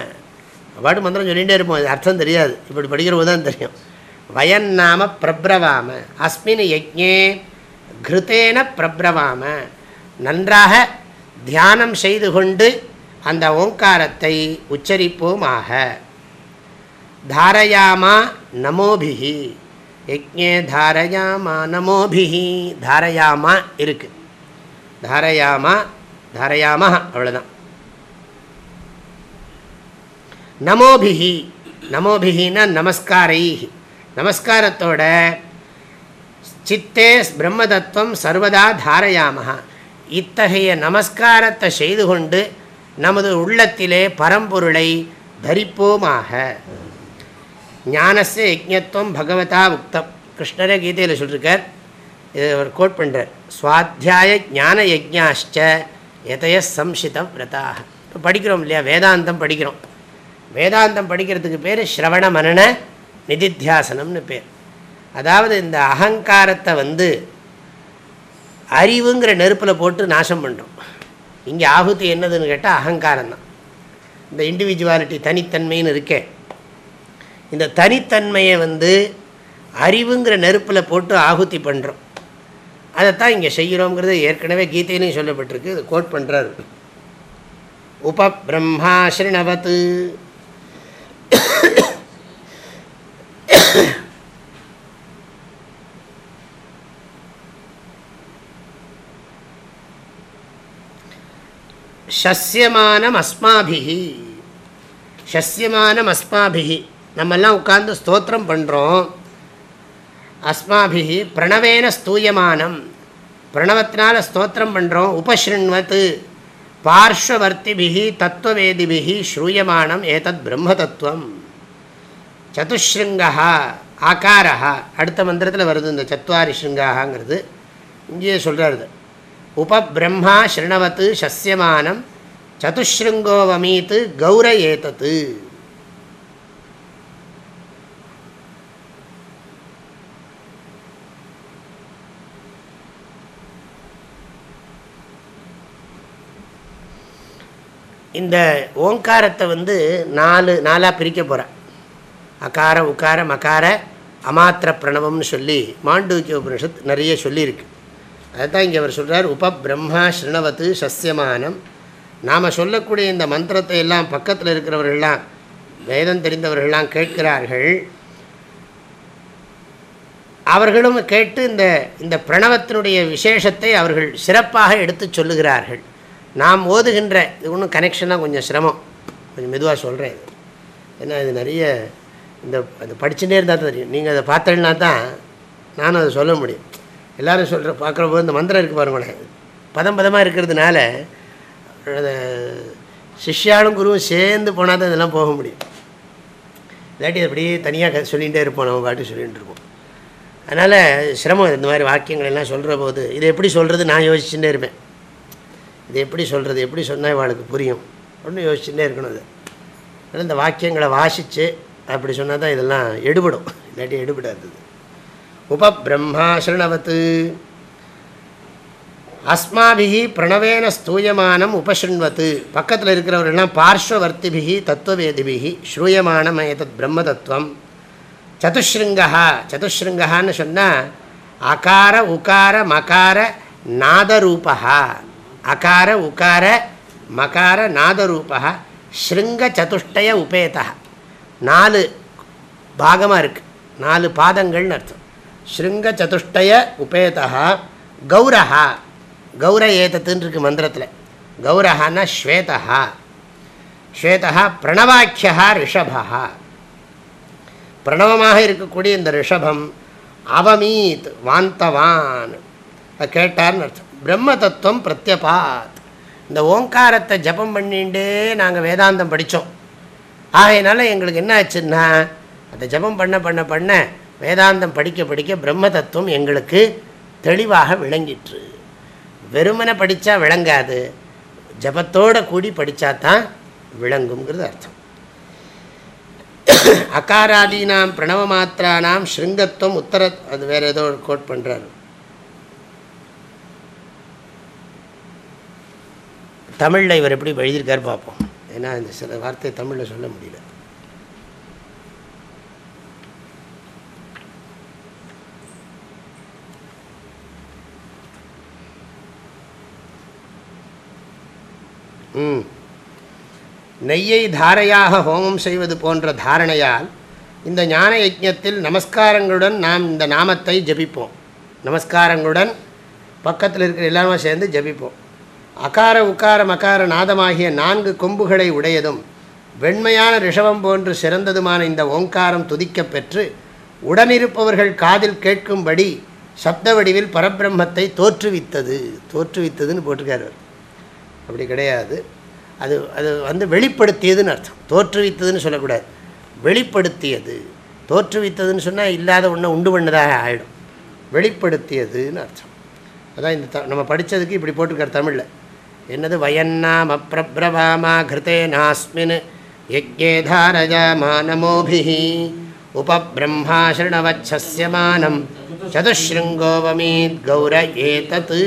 வாடு மந்திரம் சொல்லிகிட்டே இருப்போம் அது அர்த்தம் தெரியாது. இப்படி படிக்கிற போது தான் தெரியும். வயன் நாம பிரப்ரவாம அஸ்மின் யஜ்ஞே கிருத்தேன பிரப்ரவாம. நன்றாக தியானம் செய்து கொண்டு அந்த ஓங்காரத்தை உச்சரிப்போமாக. தாரயாமா நமோபிஹி. யஜ்ஞே தாரயாமா நமோபிஹி. தாரயாமா இருக்கு. தாரயாமா தாரயாமா அவ்வளோதான் நமோபிஹி. நமோபிஹின்னா நமஸ்காரை நமஸ்காரத்தோட சித்தே பிரம்மதத்துவம் சர்வதா தாரயாமஹா. இத்தகைய நமஸ்காரத்தை செய்து கொண்டு நமது உள்ளத்திலே பரம்பொருளை தரிப்போமாக. ஞானச யஜ்யத்துவம் பகவதா உக்தம். கிருஷ்ணரே கீதையில் சொல்லியிருக்கார் இது அவர் கோட் பண்ணுறார் சுவாத்தியாய ஞான யஜ்யாச்ச எதைய சம்சித விரதாக. இப்போ படிக்கிறோம் இல்லையா? வேதாந்தம் படிக்கிறோம். வேதாந்தம் படிக்கிறதுக்கு பேர் ஸ்ரவண மனன நிதித்தியாசனம்னு பேர். அதாவது இந்த அகங்காரத்தை வந்து அறிவுங்கிற நெருப்பில் போட்டு நாசம் பண்ணுறோம் இங்கே ஆபத்து என்னதுன்னு கேட்டால் அகங்காரம் தான். இந்த இண்டிவிஜுவாலிட்டி தனித்தன்மைன்னு இருக்கேன் இந்த தனித்தன்மையை வந்து அறிவுங்கிற நெருப்பில் போட்டு ஆகுத்தி பண்ணுறோம் அதைத்தான் இங்கே செய்கிறோங்கிறது ஏற்கனவே கீதையிலையும் சொல்லப்பட்டிருக்கு. இது கோட் பண்ணுறாரு உப பிரம்மா ஸ்ரீணவத்து. சசியமானம் அஸ்மாபிகி சசியமானம் அஸ்மாபிகி நம்மெல்லாம் உட்கார்ந்து ஸ்தோத்திரம் பண்ணுறோம் அஸ்மாபிகி பிரணவேன ஸ்தூயமானம். பிரணவத்தினால ஸ்தோத்திரம் பண்ணுறோம் உபஸ்ருண்வத்து பார்ஸ்வவர்த்திபிகி தத்துவவேதிபிகி ஸ்ரூயமானம் ஏதத் பிரம்ம தத்துவம் சதுஷ்ருங்கா ஆகாரா அடுத்த மந்திரத்தில் வருது இந்த சத்வாரி ஸ்ருங்காங்கிறது இங்கேயே சொல்கிறாரு உபபிரம்மா ஸ்ருணவத்து சசியமானம் சதுஷ்ருங்கோவமீத்து கௌர ஏதத்து இந்த ஓங்காரத்தை வந்து நாலு நாலாக பிரிக்க போகிறேன் அகார உக்கார மகார அமாத்திர பிரணவம்னு சொல்லி மாண்டூக்கிய உபனிஷத் நிறைய சொல்லியிருக்கு. அதுதான் இங்கே அவர் சொல்கிறார் உப பிரம்மா ஸ்ருணவத்து சசியமானம் நாம் சொல்லக்கூடிய இந்த மந்திரத்தை எல்லாம் பக்கத்தில் இருக்கிறவர்கள்லாம் வேதம் தெரிந்தவர்கள்லாம் கேட்கிறார்கள். அவர்களும் கேட்டு இந்த இந்த பிரணவத்தினுடைய விசேஷத்தை அவர்கள் சிறப்பாக எடுத்து சொல்லுகிறார்கள். நாம் ஓதுகின்ற இது ஒன்றும் கனெக்ஷனாக கொஞ்சம் சிரமம். கொஞ்சம் மெதுவாக சொல்கிறேன் ஏன்னா இது நிறைய இந்த அது படிச்சுட்டே இருந்தால் தான் தெரியும். நீங்கள் அதை பார்த்தேன்னா தான் நானும் அதை சொல்ல முடியும். எல்லோரும் சொல்கிற பார்க்குற போது இந்த மந்திரம் இருக்குது பாருங்களேன் பதம் பதமாக இருக்கிறதுனால சிஷ்யாலும் குருவும் சேர்ந்து போனால் தான் இதெல்லாம் போக முடியும். இல்லாட்டி அப்படியே தனியாக சொல்லிகிட்டே இருப்போம் நம்ம பாட்டு சொல்லிகிட்டு இருப்போம். அதனால் சிரமம் இந்த மாதிரி வாக்கியங்கள் எல்லாம் சொல்கிற போது இதை எப்படி சொல்கிறது நான் யோசிச்சுட்டே இருப்பேன். இது எப்படி சொல்கிறது எப்படி சொன்னால் இவாளுக்கு புரியும். அப்படின்னு யோசிச்சுட்டே இருக்கணும் அது. ஆனால் இந்த வாக்கியங்களை வாசித்து அப்படி சொன்னால் தான் இதெல்லாம் எடுபடும். இல்லாட்டி எடுபடாது உபபிரம்மா சரணவத்து அஸ்மாபிகி பிரணவேன ஸ்தூயமானம் உபசிருண்வத்து பக்கத்தில் இருக்கிறவர்கள்லாம் பார்ஸ்வவர்த்திபிகி தத்துவவேதிபிகி ஸ்ரூயமானம் ஏதத் பிரம்ம தத்துவம் சதுஷ்ருங்கா சதுஷ்ருங்கான்னு சொன்னால் அகார உகார மகார நாதரூபா அகார உகார மகார நாதரூபா ஸ்ருங்க சதுஷ்டய உபேதா நாலு பாகமாக இருக்குது நாலு பாதங்கள்னு அர்த்தம். ஸ்ருங்க சதுஷ்டய உபேதா கௌரஹா. கௌர ஏதத்துன்னு இருக்குது மந்திரத்தில். கௌரஹான்னா ஸ்வேதா ஸ்வேதா பிரணவாக்கியா ரிஷபா பிரணவமாக இருக்கக்கூடிய இந்த ரிஷபம் அவமீத் வாந்தவான். கேட்டார்னு அர்த்தம். பிரம்ம தத்துவம் பிரத்யபாத். இந்த ஓங்காரத்தை ஜபம் பண்ணிகிட்டே நாங்கள் வேதாந்தம் படித்தோம் ஆகையினால எங்களுக்கு என்ன ஆச்சுன்னா அந்த ஜபம் பண்ண பண்ண பண்ண வேதாந்தம் படிக்க படிக்க பிரம்ம தத்துவம் எங்களுக்கு தெளிவாக விளங்கிற்று. வெறுமனை படித்தா விளங்காது. ஜபத்தோடு கூடி படித்தா தான் விளங்குங்கிறது அர்த்தம். அகாராதீனாம் பிரணவ மாத்திரானாம் ஸ்ருங்கத்துவம் உத்தர அது வேறு ஏதோ கோட் பண்ணுறாரு தமிழில் இவர் எப்படி எழுதியிருக்காரு பார்ப்போம் ஏன்னா இந்த சில வார்த்தை தமிழில் சொல்ல முடியல. நெய்யை தாரையாக ஹோமம் செய்வது போன்ற தாரணையால் இந்த ஞான யஜத்தில் நமஸ்காரங்களுடன் நாம் இந்த நாமத்தை ஜபிப்போம். நமஸ்காரங்களுடன் பக்கத்தில் இருக்கிற எல்லாருமே சேர்ந்து ஜபிப்போம். அகார உக்கார மகார நாதமாகிய நான்கு கொம்புகளை உடையதும் வெண்மையான ரிஷவம் போன்று சிறந்ததுமான இந்த ஓங்காரம் துதிக்கப் பெற்று உடனிருப்பவர்கள் காதில் கேட்கும்படி சப்த வடிவில் பரபிரம்மத்தை தோற்றுவித்தது. தோற்றுவித்ததுன்னு போட்டிருக்காரு அப்படி கிடையாது. அது அது வந்து வெளிப்படுத்தியதுன்னு அர்த்தம். தோற்றுவித்ததுன்னு சொல்லக்கூடாது. வெளிப்படுத்தியது. தோற்றுவித்ததுன்னு சொன்னால் இல்லாத ஒன்றை உண்டு பண்ணதாக ஆகிடும் வெளிப்படுத்தியதுன்னு அர்த்தம். அதான் இந்த த நம்ம படித்ததுக்கு இப்படி போட்டிருக்கார் தமிழில். என்னது? வயன்னாம பிரபிரவாமா கிருத்தே நாஸ்மின் யஜ்ஞேதாரஜாமா மானமோபி உபபிரம்மா சரணவச்சஸ்யமானம் சதுஸ்ருங்கோவமீத் கௌர ஏதத்து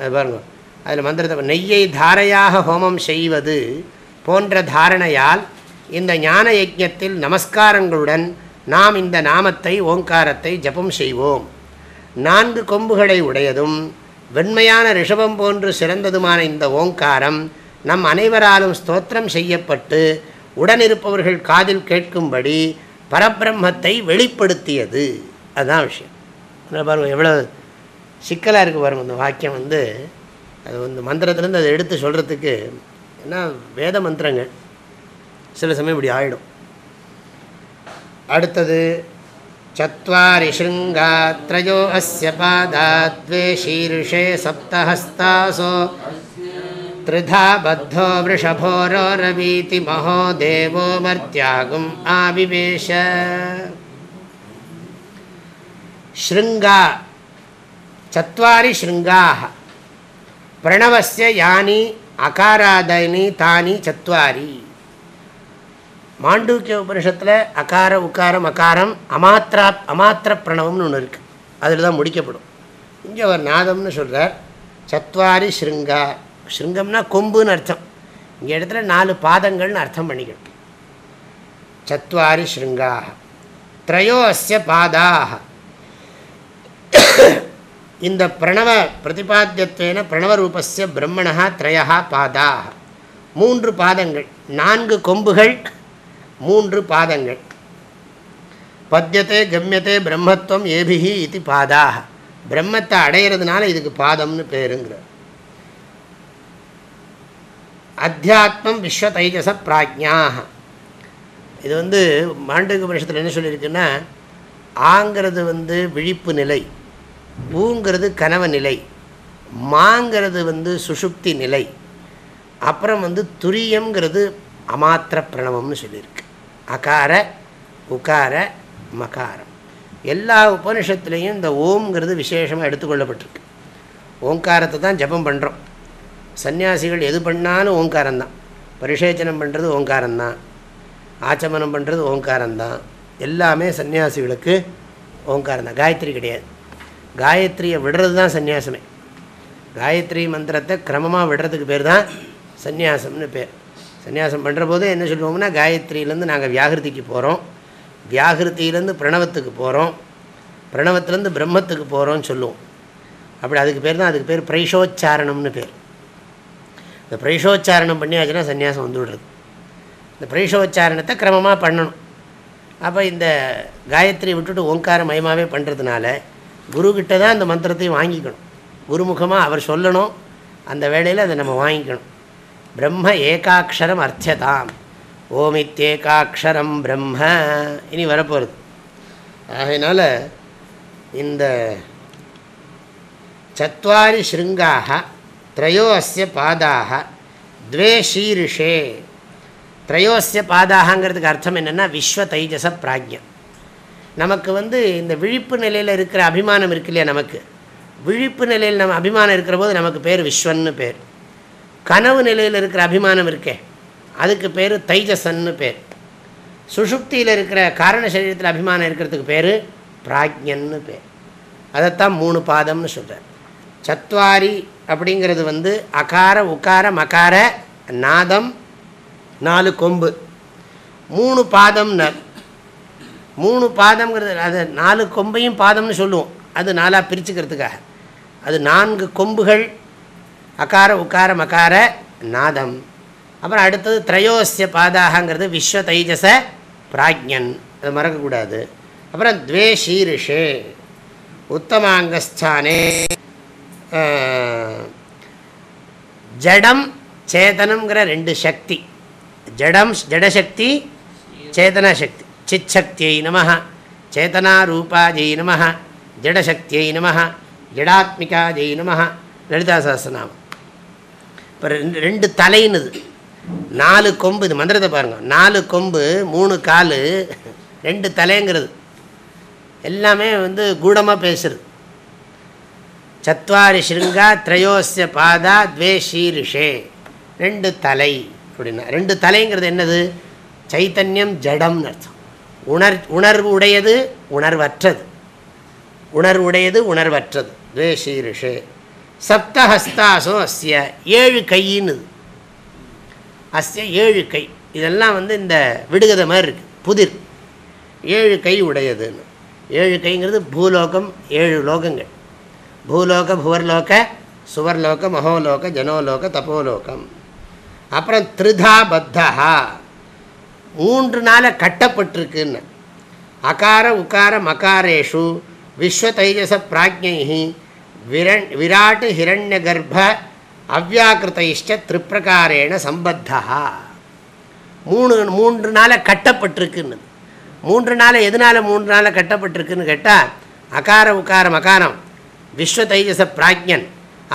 அது பாருங்க. அதில் மந்திரத்தை நெய்யை தாரையாக ஹோமம் செய்வது போன்ற தாரணையால் இந்த ஞான யஜத்தில் நமஸ்காரங்களுடன் நாம் இந்த நாமத்தை ஓங்காரத்தை ஜபம் செய்வோம். நான்கு கொம்புகளை உடையதும் வெண்மையான ரிஷபம் போன்று சிறந்ததுமான இந்த ஓங்காரம் நம் அனைவராலும் ஸ்தோத்திரம் செய்யப்பட்டு உடனிருப்பவர்கள் காதில் கேட்கும்படி பரபிரம்மத்தை வெளிப்படுத்தியது. அதுதான் விஷயம். பாருங்கள் எவ்வளோ சிக்கலாக இருக்குது பாருங்கள் இந்த வாக்கியம் வந்து. அது வந்து மந்திரத்துலேருந்து அதை எடுத்து சொல்கிறதுக்கு ஏன்னா வேத மந்திரங்கள் சில சமயம் இப்படி ஆகிடும் அடுத்தது சத்வாரி ஸ்ருங்காத்ரயோ அஸ்ய பாதாத்வே ஷீர்ஷே சப்தஹஸ்தாசோ त्रिधा बद्धो वृषभोरो रवीति महो देवो मर्त्यागुम् आविवेश शृङ्गा चत्वारि शृङ्गाः பிரணவசிய யானி அகாராதனி தானி சத்வாரி. மாண்டூக்கிய உபனிஷத்தில் அகார உக்காரம் அகாரம் அமாத்ரா அமாத்திர பிரணவம்னு ஒன்று இருக்குது அதில் தான் முடிக்கப்படும். இங்கே ஒரு நாதம்னு சொல்கிறார் சத்வாரி ஸ்ருங்கா ஸ்ருங்கம்னா கொம்புன்னு அர்த்தம். இங்கே இடத்துல நாலு பாதங்கள்னு அர்த்தம் பண்ணிக்கணும். சத்வாரி ஸ்ருங்காக த்ரையோ அஸ்ய பாதாக இந்த பிரணவ பிரதிபாத்தியத்துவேன பிரணவரூபஸ்ய பிரம்மணா திரையா பாதா மூன்று பாதங்கள் நான்கு கொம்புகள் மூன்று பாதங்கள். பத்தியத்தை கம்யத்தை பிரம்மத்துவம் ஏபிஹி இது பாதாக பிரம்மத்தை அடையிறதுனால இதுக்கு பாதம்னு பேருங்கிற அத்தியாத்மம் விஸ்வ தைஜச பிராஜ்யாக இது வந்து மாண்டக பரிஷத்தில் என்ன சொல்லியிருக்குன்னா ஆங்கிறது வந்து விழிப்பு நிலை. ஊங்கிறது கனவு நிலை மாங்கிறது வந்து சுஷுப்தி நிலை அப்புறம் வந்து துரியங்கிறது அமாத்திர பிரணவம்னு சொல்லியிருக்கு. அகார உகார மகாரம். எல்லா உபனிஷத்துலேயும் இந்த ஓம்ங்கிறது விசேஷமாக எடுத்துக்கொள்ளப்பட்டிருக்கு. ஓங்காரத்தை தான் ஜபம் பண்ணுறோம் சன்னியாசிகள் எது பண்ணாலும் ஓங்காரம்தான் பரிசேச்சனம் பண்ணுறது ஓங்காரம்தான் ஆச்சமனம் பண்ணுறது ஓங்காரம்தான் எல்லாமே சன்னியாசிகளுக்கு ஓங்காரம்தான் காயத்ரி கிடையாது. காயத்ரியை விடுறது தான் சன்னியாசமே காயத்ரி மந்திரத்தை கிரமமாக விடுறதுக்கு பேர் தான் சந்நியாசம்னு பேர். சந்நியாசம் பண்ணுற போது என்ன சொல்லுவோம்னா காயத்ரியிலேருந்து நாங்கள் வியாகிருதிக்கு போகிறோம் வியாகிருத்தியிலேருந்து பிரணவத்துக்கு போகிறோம் பிரணவத்திலேருந்து பிரம்மத்துக்கு போகிறோம்னு சொல்லுவோம். அப்படி அதுக்கு பேர் தான் அதுக்கு பேர் பிரைஷோச்சாரணம்னு பேர். இந்த பிரைஷோச்சாரணம் பண்ணியாச்சுன்னா சன்னியாசம் வந்து விடுறது இந்த பிரைஷோச்சாரணத்தை கிரமமாக பண்ணணும். அப்போ இந்த காயத்ரி விட்டுட்டு ஓங்கார மயமாகவே பண்ணுறதுனால குருக்கிட்ட தான் அந்த மந்திரத்தையும் வாங்கிக்கணும். குருமுகமாக அவர் சொல்லணும். அந்த வேளையில் அதை நம்ம வாங்கிக்கணும். பிரம்ம ஏகாட்சரம் அர்த்ததாம். ஓமித்யேகாட்சரம் பிரம்ம. இனி வரப்போகிறது ஆகையினால இந்த சத்வாரி ஸ்ருங்காக த்ரயோ அஸ்ய பாதாக த்வே ஷீரிஷே த்ரயோஸ்ய பாதாகங்கிறதுக்கு அர்த்தம் என்னென்னா விஸ்வ தைஜச பிராஜ்யம். நமக்கு வந்து இந்த விழிப்பு நிலையில் இருக்கிற அபிமானம் இருக்கு இல்லையா நமக்கு? விழிப்பு நிலையில் நம்ம அபிமானம் இருக்கிற போது நமக்கு பேர் விஸ்வன்னு பேர். கனவு நிலையில் இருக்கிற அபிமானம் இருக்கே அதுக்கு பேர் தைஜசன்னு பேர். சுஷுப்தியில் இருக்கிற காரண சரீரத்தில் அபிமானம் இருக்கிறதுக்கு பேர் பிராஜ்யன்னு பேர். அதைத்தான் மூணு பாதம்னு சொல்கிறார் சத்வாரி அப்படிங்கிறது வந்து அகார உக்கார மகார நாதம் நாலு கொம்பு. மூணு பாதம்னர். மூணு பாதம்ங்கிறது அது நாலு கொம்பையும் பாதம்னு சொல்லுவோம். அது நாலாக பிரிச்சுக்கிறதுக்காக. அது நான்கு கொம்புகள் அகார உக்கார மகார நாதம். அப்புறம் அடுத்தது திரையோசிய பாதாகங்கிறது விஸ்வ தைஜச பிராஜ்யன். அது மறக்கக்கூடாது. அப்புறம் துவே ஷீரிஷே உத்தமாங்கஸ்தானே ஜடம் சேதனம்ங்கிற ரெண்டு சக்தி. ஜடம் ஜடசக்தி சேதனா சக்தி சிச்சக்தியை நம சேதனாரூபாஜை நம ஜடசக்தியை நம ஜடாத்மிகாஜை நம லலிதா சாஸ்திரநாமம் இப்போ ரெண்டு ரெண்டு தலைன்னுது நாலு கொம்பு இது மந்திரத்தை பாருங்கள் நாலு கொம்பு மூணு கால் ரெண்டு தலைங்கிறது. எல்லாமே வந்து கூடமாக பேசுறது. சத்வாரி ஸ்ருங்கா திரையோசிய பாதா துவே ஷீரிஷே. ரெண்டு தலை அப்படின்னா ரெண்டு தலைங்கிறது என்னது? சைத்தன்யம் ஜடம்னு அர்த்தம். உணர் உணர்வு உடையது உணர்வற்றது. உணர்வுடையது உணர்வற்றது. துவே ஷீரிஷே சப்தஹஸ்தாசோ அஸ்ய ஏழு கையின்னு. அஸ்ய ஏழு கை. இதெல்லாம் வந்து இந்த விடுகதை மாதிரி இருக்குது புதிர். ஏழு கை உடையதுன்னு. ஏழு கைங்கிறது பூலோகம் ஏழு லோகங்கள். பூலோக புவர்லோக சுவர்லோக மகோலோக ஜனோலோக தபோலோகம். அப்புறம் திருதா பத்தஹா மூன்று நாளை கட்டப்பட்டிருக்குன்னு. அகார உகார மகாரேஷு விஸ்வ தைஜச பிராஜ்யை விரண் விராட் ஹிரண்ய கர்ப்ப அவ்யாக்கிருத்தைஷ்ட திரிப்பிரகாரேண சம்பத்தா. மூணு மூன்று நாளை கட்டப்பட்டிருக்குன்னு. மூன்று நாளை எதனால் மூன்று நாளை கட்டப்பட்டிருக்குன்னு கேட்டால் அகார உக்கார மகாரம் விஸ்வ தைஜச பிராஜ்யன்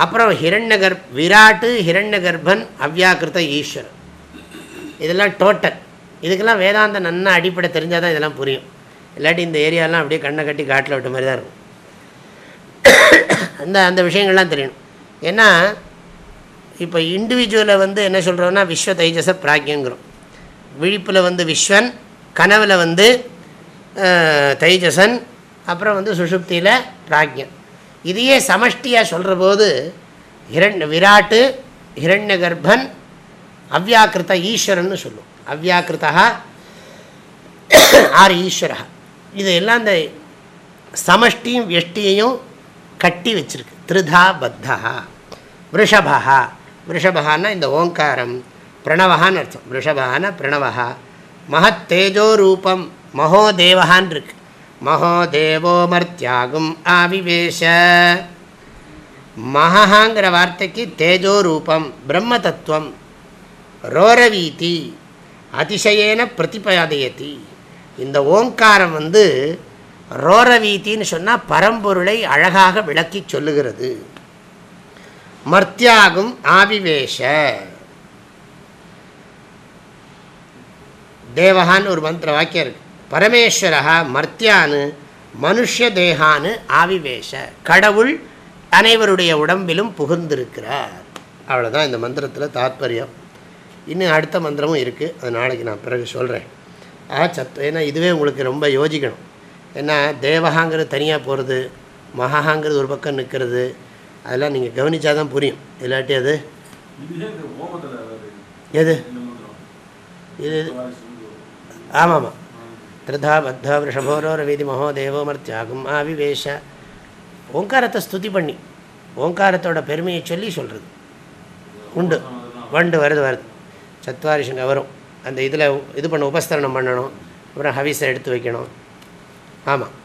அப்புறம் ஹிரண்ய கர்ப் விராட்டு ஹிரண்ய கர்ப்பன் அவ்யாக்கிருத்த ஈஸ்வரன். இதெல்லாம் டோட்டல் இதுக்கெல்லாம் வேதாந்த நன்னா அடிப்படை தெரிஞ்சால் தான் இதெல்லாம் புரியும். இல்லாட்டி இந்த ஏரியாலாம் அப்படியே கண்ணை கட்டி காட்டில் விட்ட மாதிரி தான் இருக்கும். அந்த அந்த விஷயங்கள்லாம் தெரியணும். ஏன்னா இப்போ இண்டிவிஜுவலை வந்து என்ன சொல்கிறோன்னா விஸ்வ தைஜச பிராக்கியங்கிறோம். விழிப்பில் வந்து விஸ்வன் கனவில் வந்து தைஜசன் அப்புறம் வந்து சுஷுப்தியில் பிராக்யன் இதையே சமஷ்டியாக சொல்கிற போது ஹிரண் விராட்டு ஹிரண்ய கர்ப்பன் அவ்யாக்கிருத்த ஈஸ்வரன் சொல்லுவோம் அவ்யாக்கிருத்தா ஆர் ஈஸ்வரா. இது எல்லாம் இந்த சமஷ்டியும் வெஷ்டியையும் கட்டி வச்சிருக்கு. திருதா பத்தா விருஷபா விருஷபான்னா இந்த ஓங்காரம் பிரணவகான்னு அர்த்தம். விருஷபான பிரணவகா மகத் தேஜோ ரூபம் மகோதேவகான் இருக்கு. மகோதேவோ மர்த்தியாகும் ஆவிவேஷ. மகாங்கிற வார்த்தைக்கு தேஜோ ரூபம் பிரம்ம தத்துவம் ரோரவீதி. அதிசயேன பிரதிபாதயதி இந்த ஓங்காரம் வந்து ரோரவீத்தின்னு சொன்னால் பரம்பொருளை அழகாக விளக்கி சொல்லுகிறது. மர்த்தியாகும் ஆவிவேஷ. தேவகான்னு ஒரு மந்திர வாக்கியம் இருக்கு. பரமேஸ்வரகா மர்த்தியானு மனுஷ தேகான்னு ஆவிவேஷ. கடவுள் அனைவருடைய உடம்பிலும் புகுந்திருக்கிறார். அவ்வளோதான் இந்த மந்திரத்தில் தாத்பரியம். இன்னும் அடுத்த மந்திரமும் இருக்குது அது நாளைக்கு நான் பிறகு சொல்கிறேன் ஆ சத் ஏன்னா இதுவே உங்களுக்கு ரொம்ப யோசிக்கணும். ஏன்னா தேவகாங்கிறது தனியாக போகிறது மகாங்கிறது ஒரு பக்கம் நிற்கிறது அதெல்லாம் நீங்கள் கவனித்தா தான் புரியும். இல்லாட்டி அது எது? இது ஆமாம். ஆமாம் திருதா பத்தா விஷபோரோ ரவீதி மகோ தேவோ மர்த்தியாகும் ஆவிவேஷ. ஓங்காரத்தை ஸ்துதி பண்ணி ஓங்காரத்தோட பெருமையை சொல்லி சொல்கிறது உண்டு. வண்டு வருது வருது. சத்வாரிஷங்க வரும் அந்த இதில் இது பண்ண உபஸ்தரணம் பண்ணணும். அப்புறம் ஹவிஸை எடுத்து வைக்கணும். ஆமாம்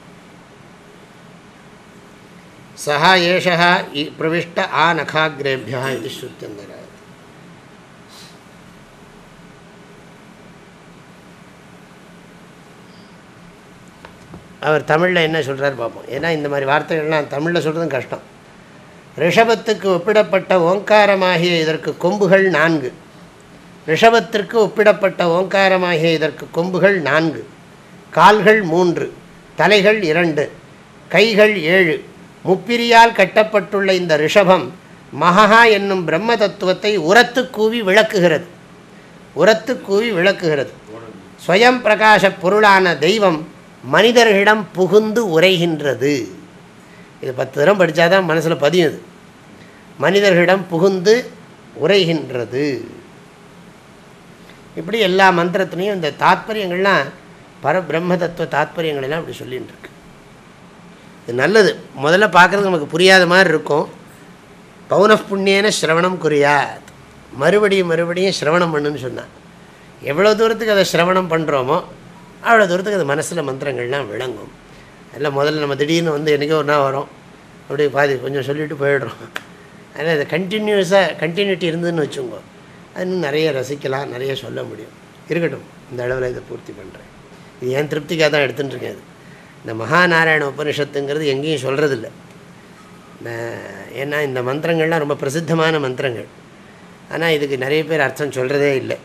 சஹா ஏஷா இ பிரவிஷ்ட ஆ நகாகிரேபியா இது ஸ்ருத்தியந்தர அவர் தமிழில் என்ன சொல்கிறார் பார்ப்போம் ஏன்னா இந்த மாதிரி வார்த்தைகள்லாம் தமிழில் சொல்கிறதும் கஷ்டம். ரிஷபத்துக்கு ஒப்பிடப்பட்ட ஓங்காரமாகிய இதற்கு கொம்புகள் நான்கு. ரிஷபத்திற்கு ஒப்பிடப்பட்ட ஓங்காரமாகிய இதற்கு கொம்புகள் நான்கு கால்கள் மூன்று தலைகள் இரண்டு கைகள் ஏழு. முப்பிரியால் கட்டப்பட்டுள்ள இந்த ரிஷபம் மகா என்னும் பிரம்ம தத்துவத்தை உரத்து கூவி விளக்குகிறது. உரத்து கூவி விளக்குகிறது. ஸ்வயம் பிரகாச பொருளான தெய்வம் மனிதர்களிடம் புகுந்து உரைகின்றது. இது பத்து தரம் படித்தாதான் மனசில் பதியுது மனிதர்களிடம் புகுந்து உரைகின்றது. இப்படி எல்லா மந்திரத்துலேயும் இந்த தாத்பரியங்கள்லாம் பரபிரம்ம தத்துவ தாத்பரியங்களெல்லாம் இப்படி சொல்லின்னு இருக்கு இது நல்லது. முதல்ல பார்க்குறது நமக்கு புரியாத மாதிரி இருக்கும். பௌன புண்ணியன சிரவணம் குறியாத் மறுபடியும் மறுபடியும் சிரவணம் பண்ணுன்னு சொன்னான் எவ்வளோ தூரத்துக்கு அதை சிரவணம் பண்ணுறோமோ அவ்வளோ தூரத்துக்கு அது மனசில் மந்திரங்கள்லாம் விளங்கும். எல்லாம் முதல்ல நம்ம திடீர்னு வந்து என்றைக்கோ ஒரு நாள் வரும். அப்படியே பாதி கொஞ்சம் சொல்லிவிட்டு போயிடுறோம். அதனால் இது கண்டினியூஸாக கண்டினியூட்டி இருந்ததுன்னு வச்சுக்கோங்க. அது இன்னும் நிறைய ரசிக்கலாம் நிறைய சொல்ல முடியும். இருக்கட்டும் இந்த அளவில் இதை பூர்த்தி பண்ணுறேன் இது ஏன் திருப்திக்காக தான் எடுத்துட்டுருக்கேன் இது? இந்த மகாநாராயண உபனிஷத்துங்கிறது எங்கேயும் சொல்கிறதில்ல ஏன்னா இந்த மந்திரங்கள்லாம் ரொம்ப பிரசித்தமான மந்திரங்கள். ஆனால் இதுக்கு நிறைய பேர் அர்த்தம் சொல்கிறதே இல்லை.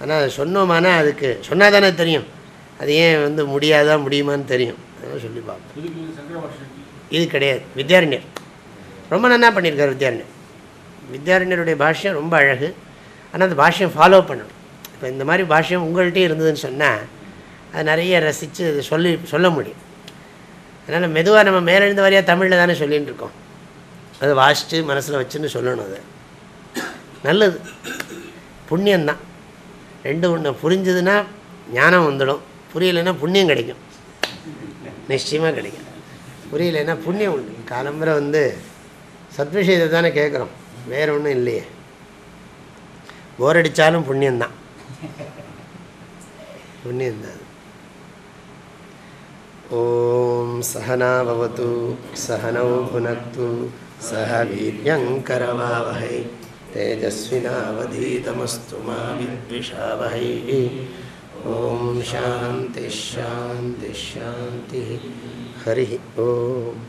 ஆனால் அதை சொன்னோமானா அதுக்கு சொன்னால் தானே தெரியும். அது ஏன் வந்து முடியாதா முடியுமான்னு தெரியும். அதெல்லாம் சொல்லி பார்ப்போம். இது கிடையாது. வித்யாரண்யர் ரொம்ப நல்லா பண்ணியிருக்கார் வித்யாரண்யர் வித்யாரண்யருடைய பாஷ்யம் ரொம்ப அழகு. ஆனால் அந்த பாஷ்யம் ஃபாலோ பண்ணணும். இப்போ இந்த மாதிரி பாஷ்யம் உங்கள்கிட்டே இருந்ததுன்னு சொன்னால் அது நிறைய ரசித்து அது சொல்லி சொல்ல முடியும். அதனால் மெதுவாக நம்ம மேலெழுந்த வரையாக தமிழில் தானே சொல்லிகிட்டு இருக்கோம். அதை வாசித்து மனசில் வச்சுன்னு சொல்லணும் அது. நல்லது. புண்ணியந்தான் ரெண்டு ஒன்று புரிஞ்சதுன்னா ஞானம் வந்துடும். புரியலைன்னா புண்ணியம் கிடைக்கும். நிச்சயமாக கிடைக்கும். புரியலைன்னா புண்ணியம் உண்டு. காலம்புரை வந்து சத்விஷயத்தை தானே கேட்குறோம். வேறு ஒன்றும் இல்லையே. போர் அடித்தாலும் புண்ணியந்தான் புண்ணியந்தான் ஓம் சகனாபவத்து சகனௌ புனத்து சக வீரியங்கரவாவகை तेजस्विनावधीतमस्तु मा विद्विषावहैः ॐ शान्तिश्शान्तिश्शान्तिः हरिः ओम्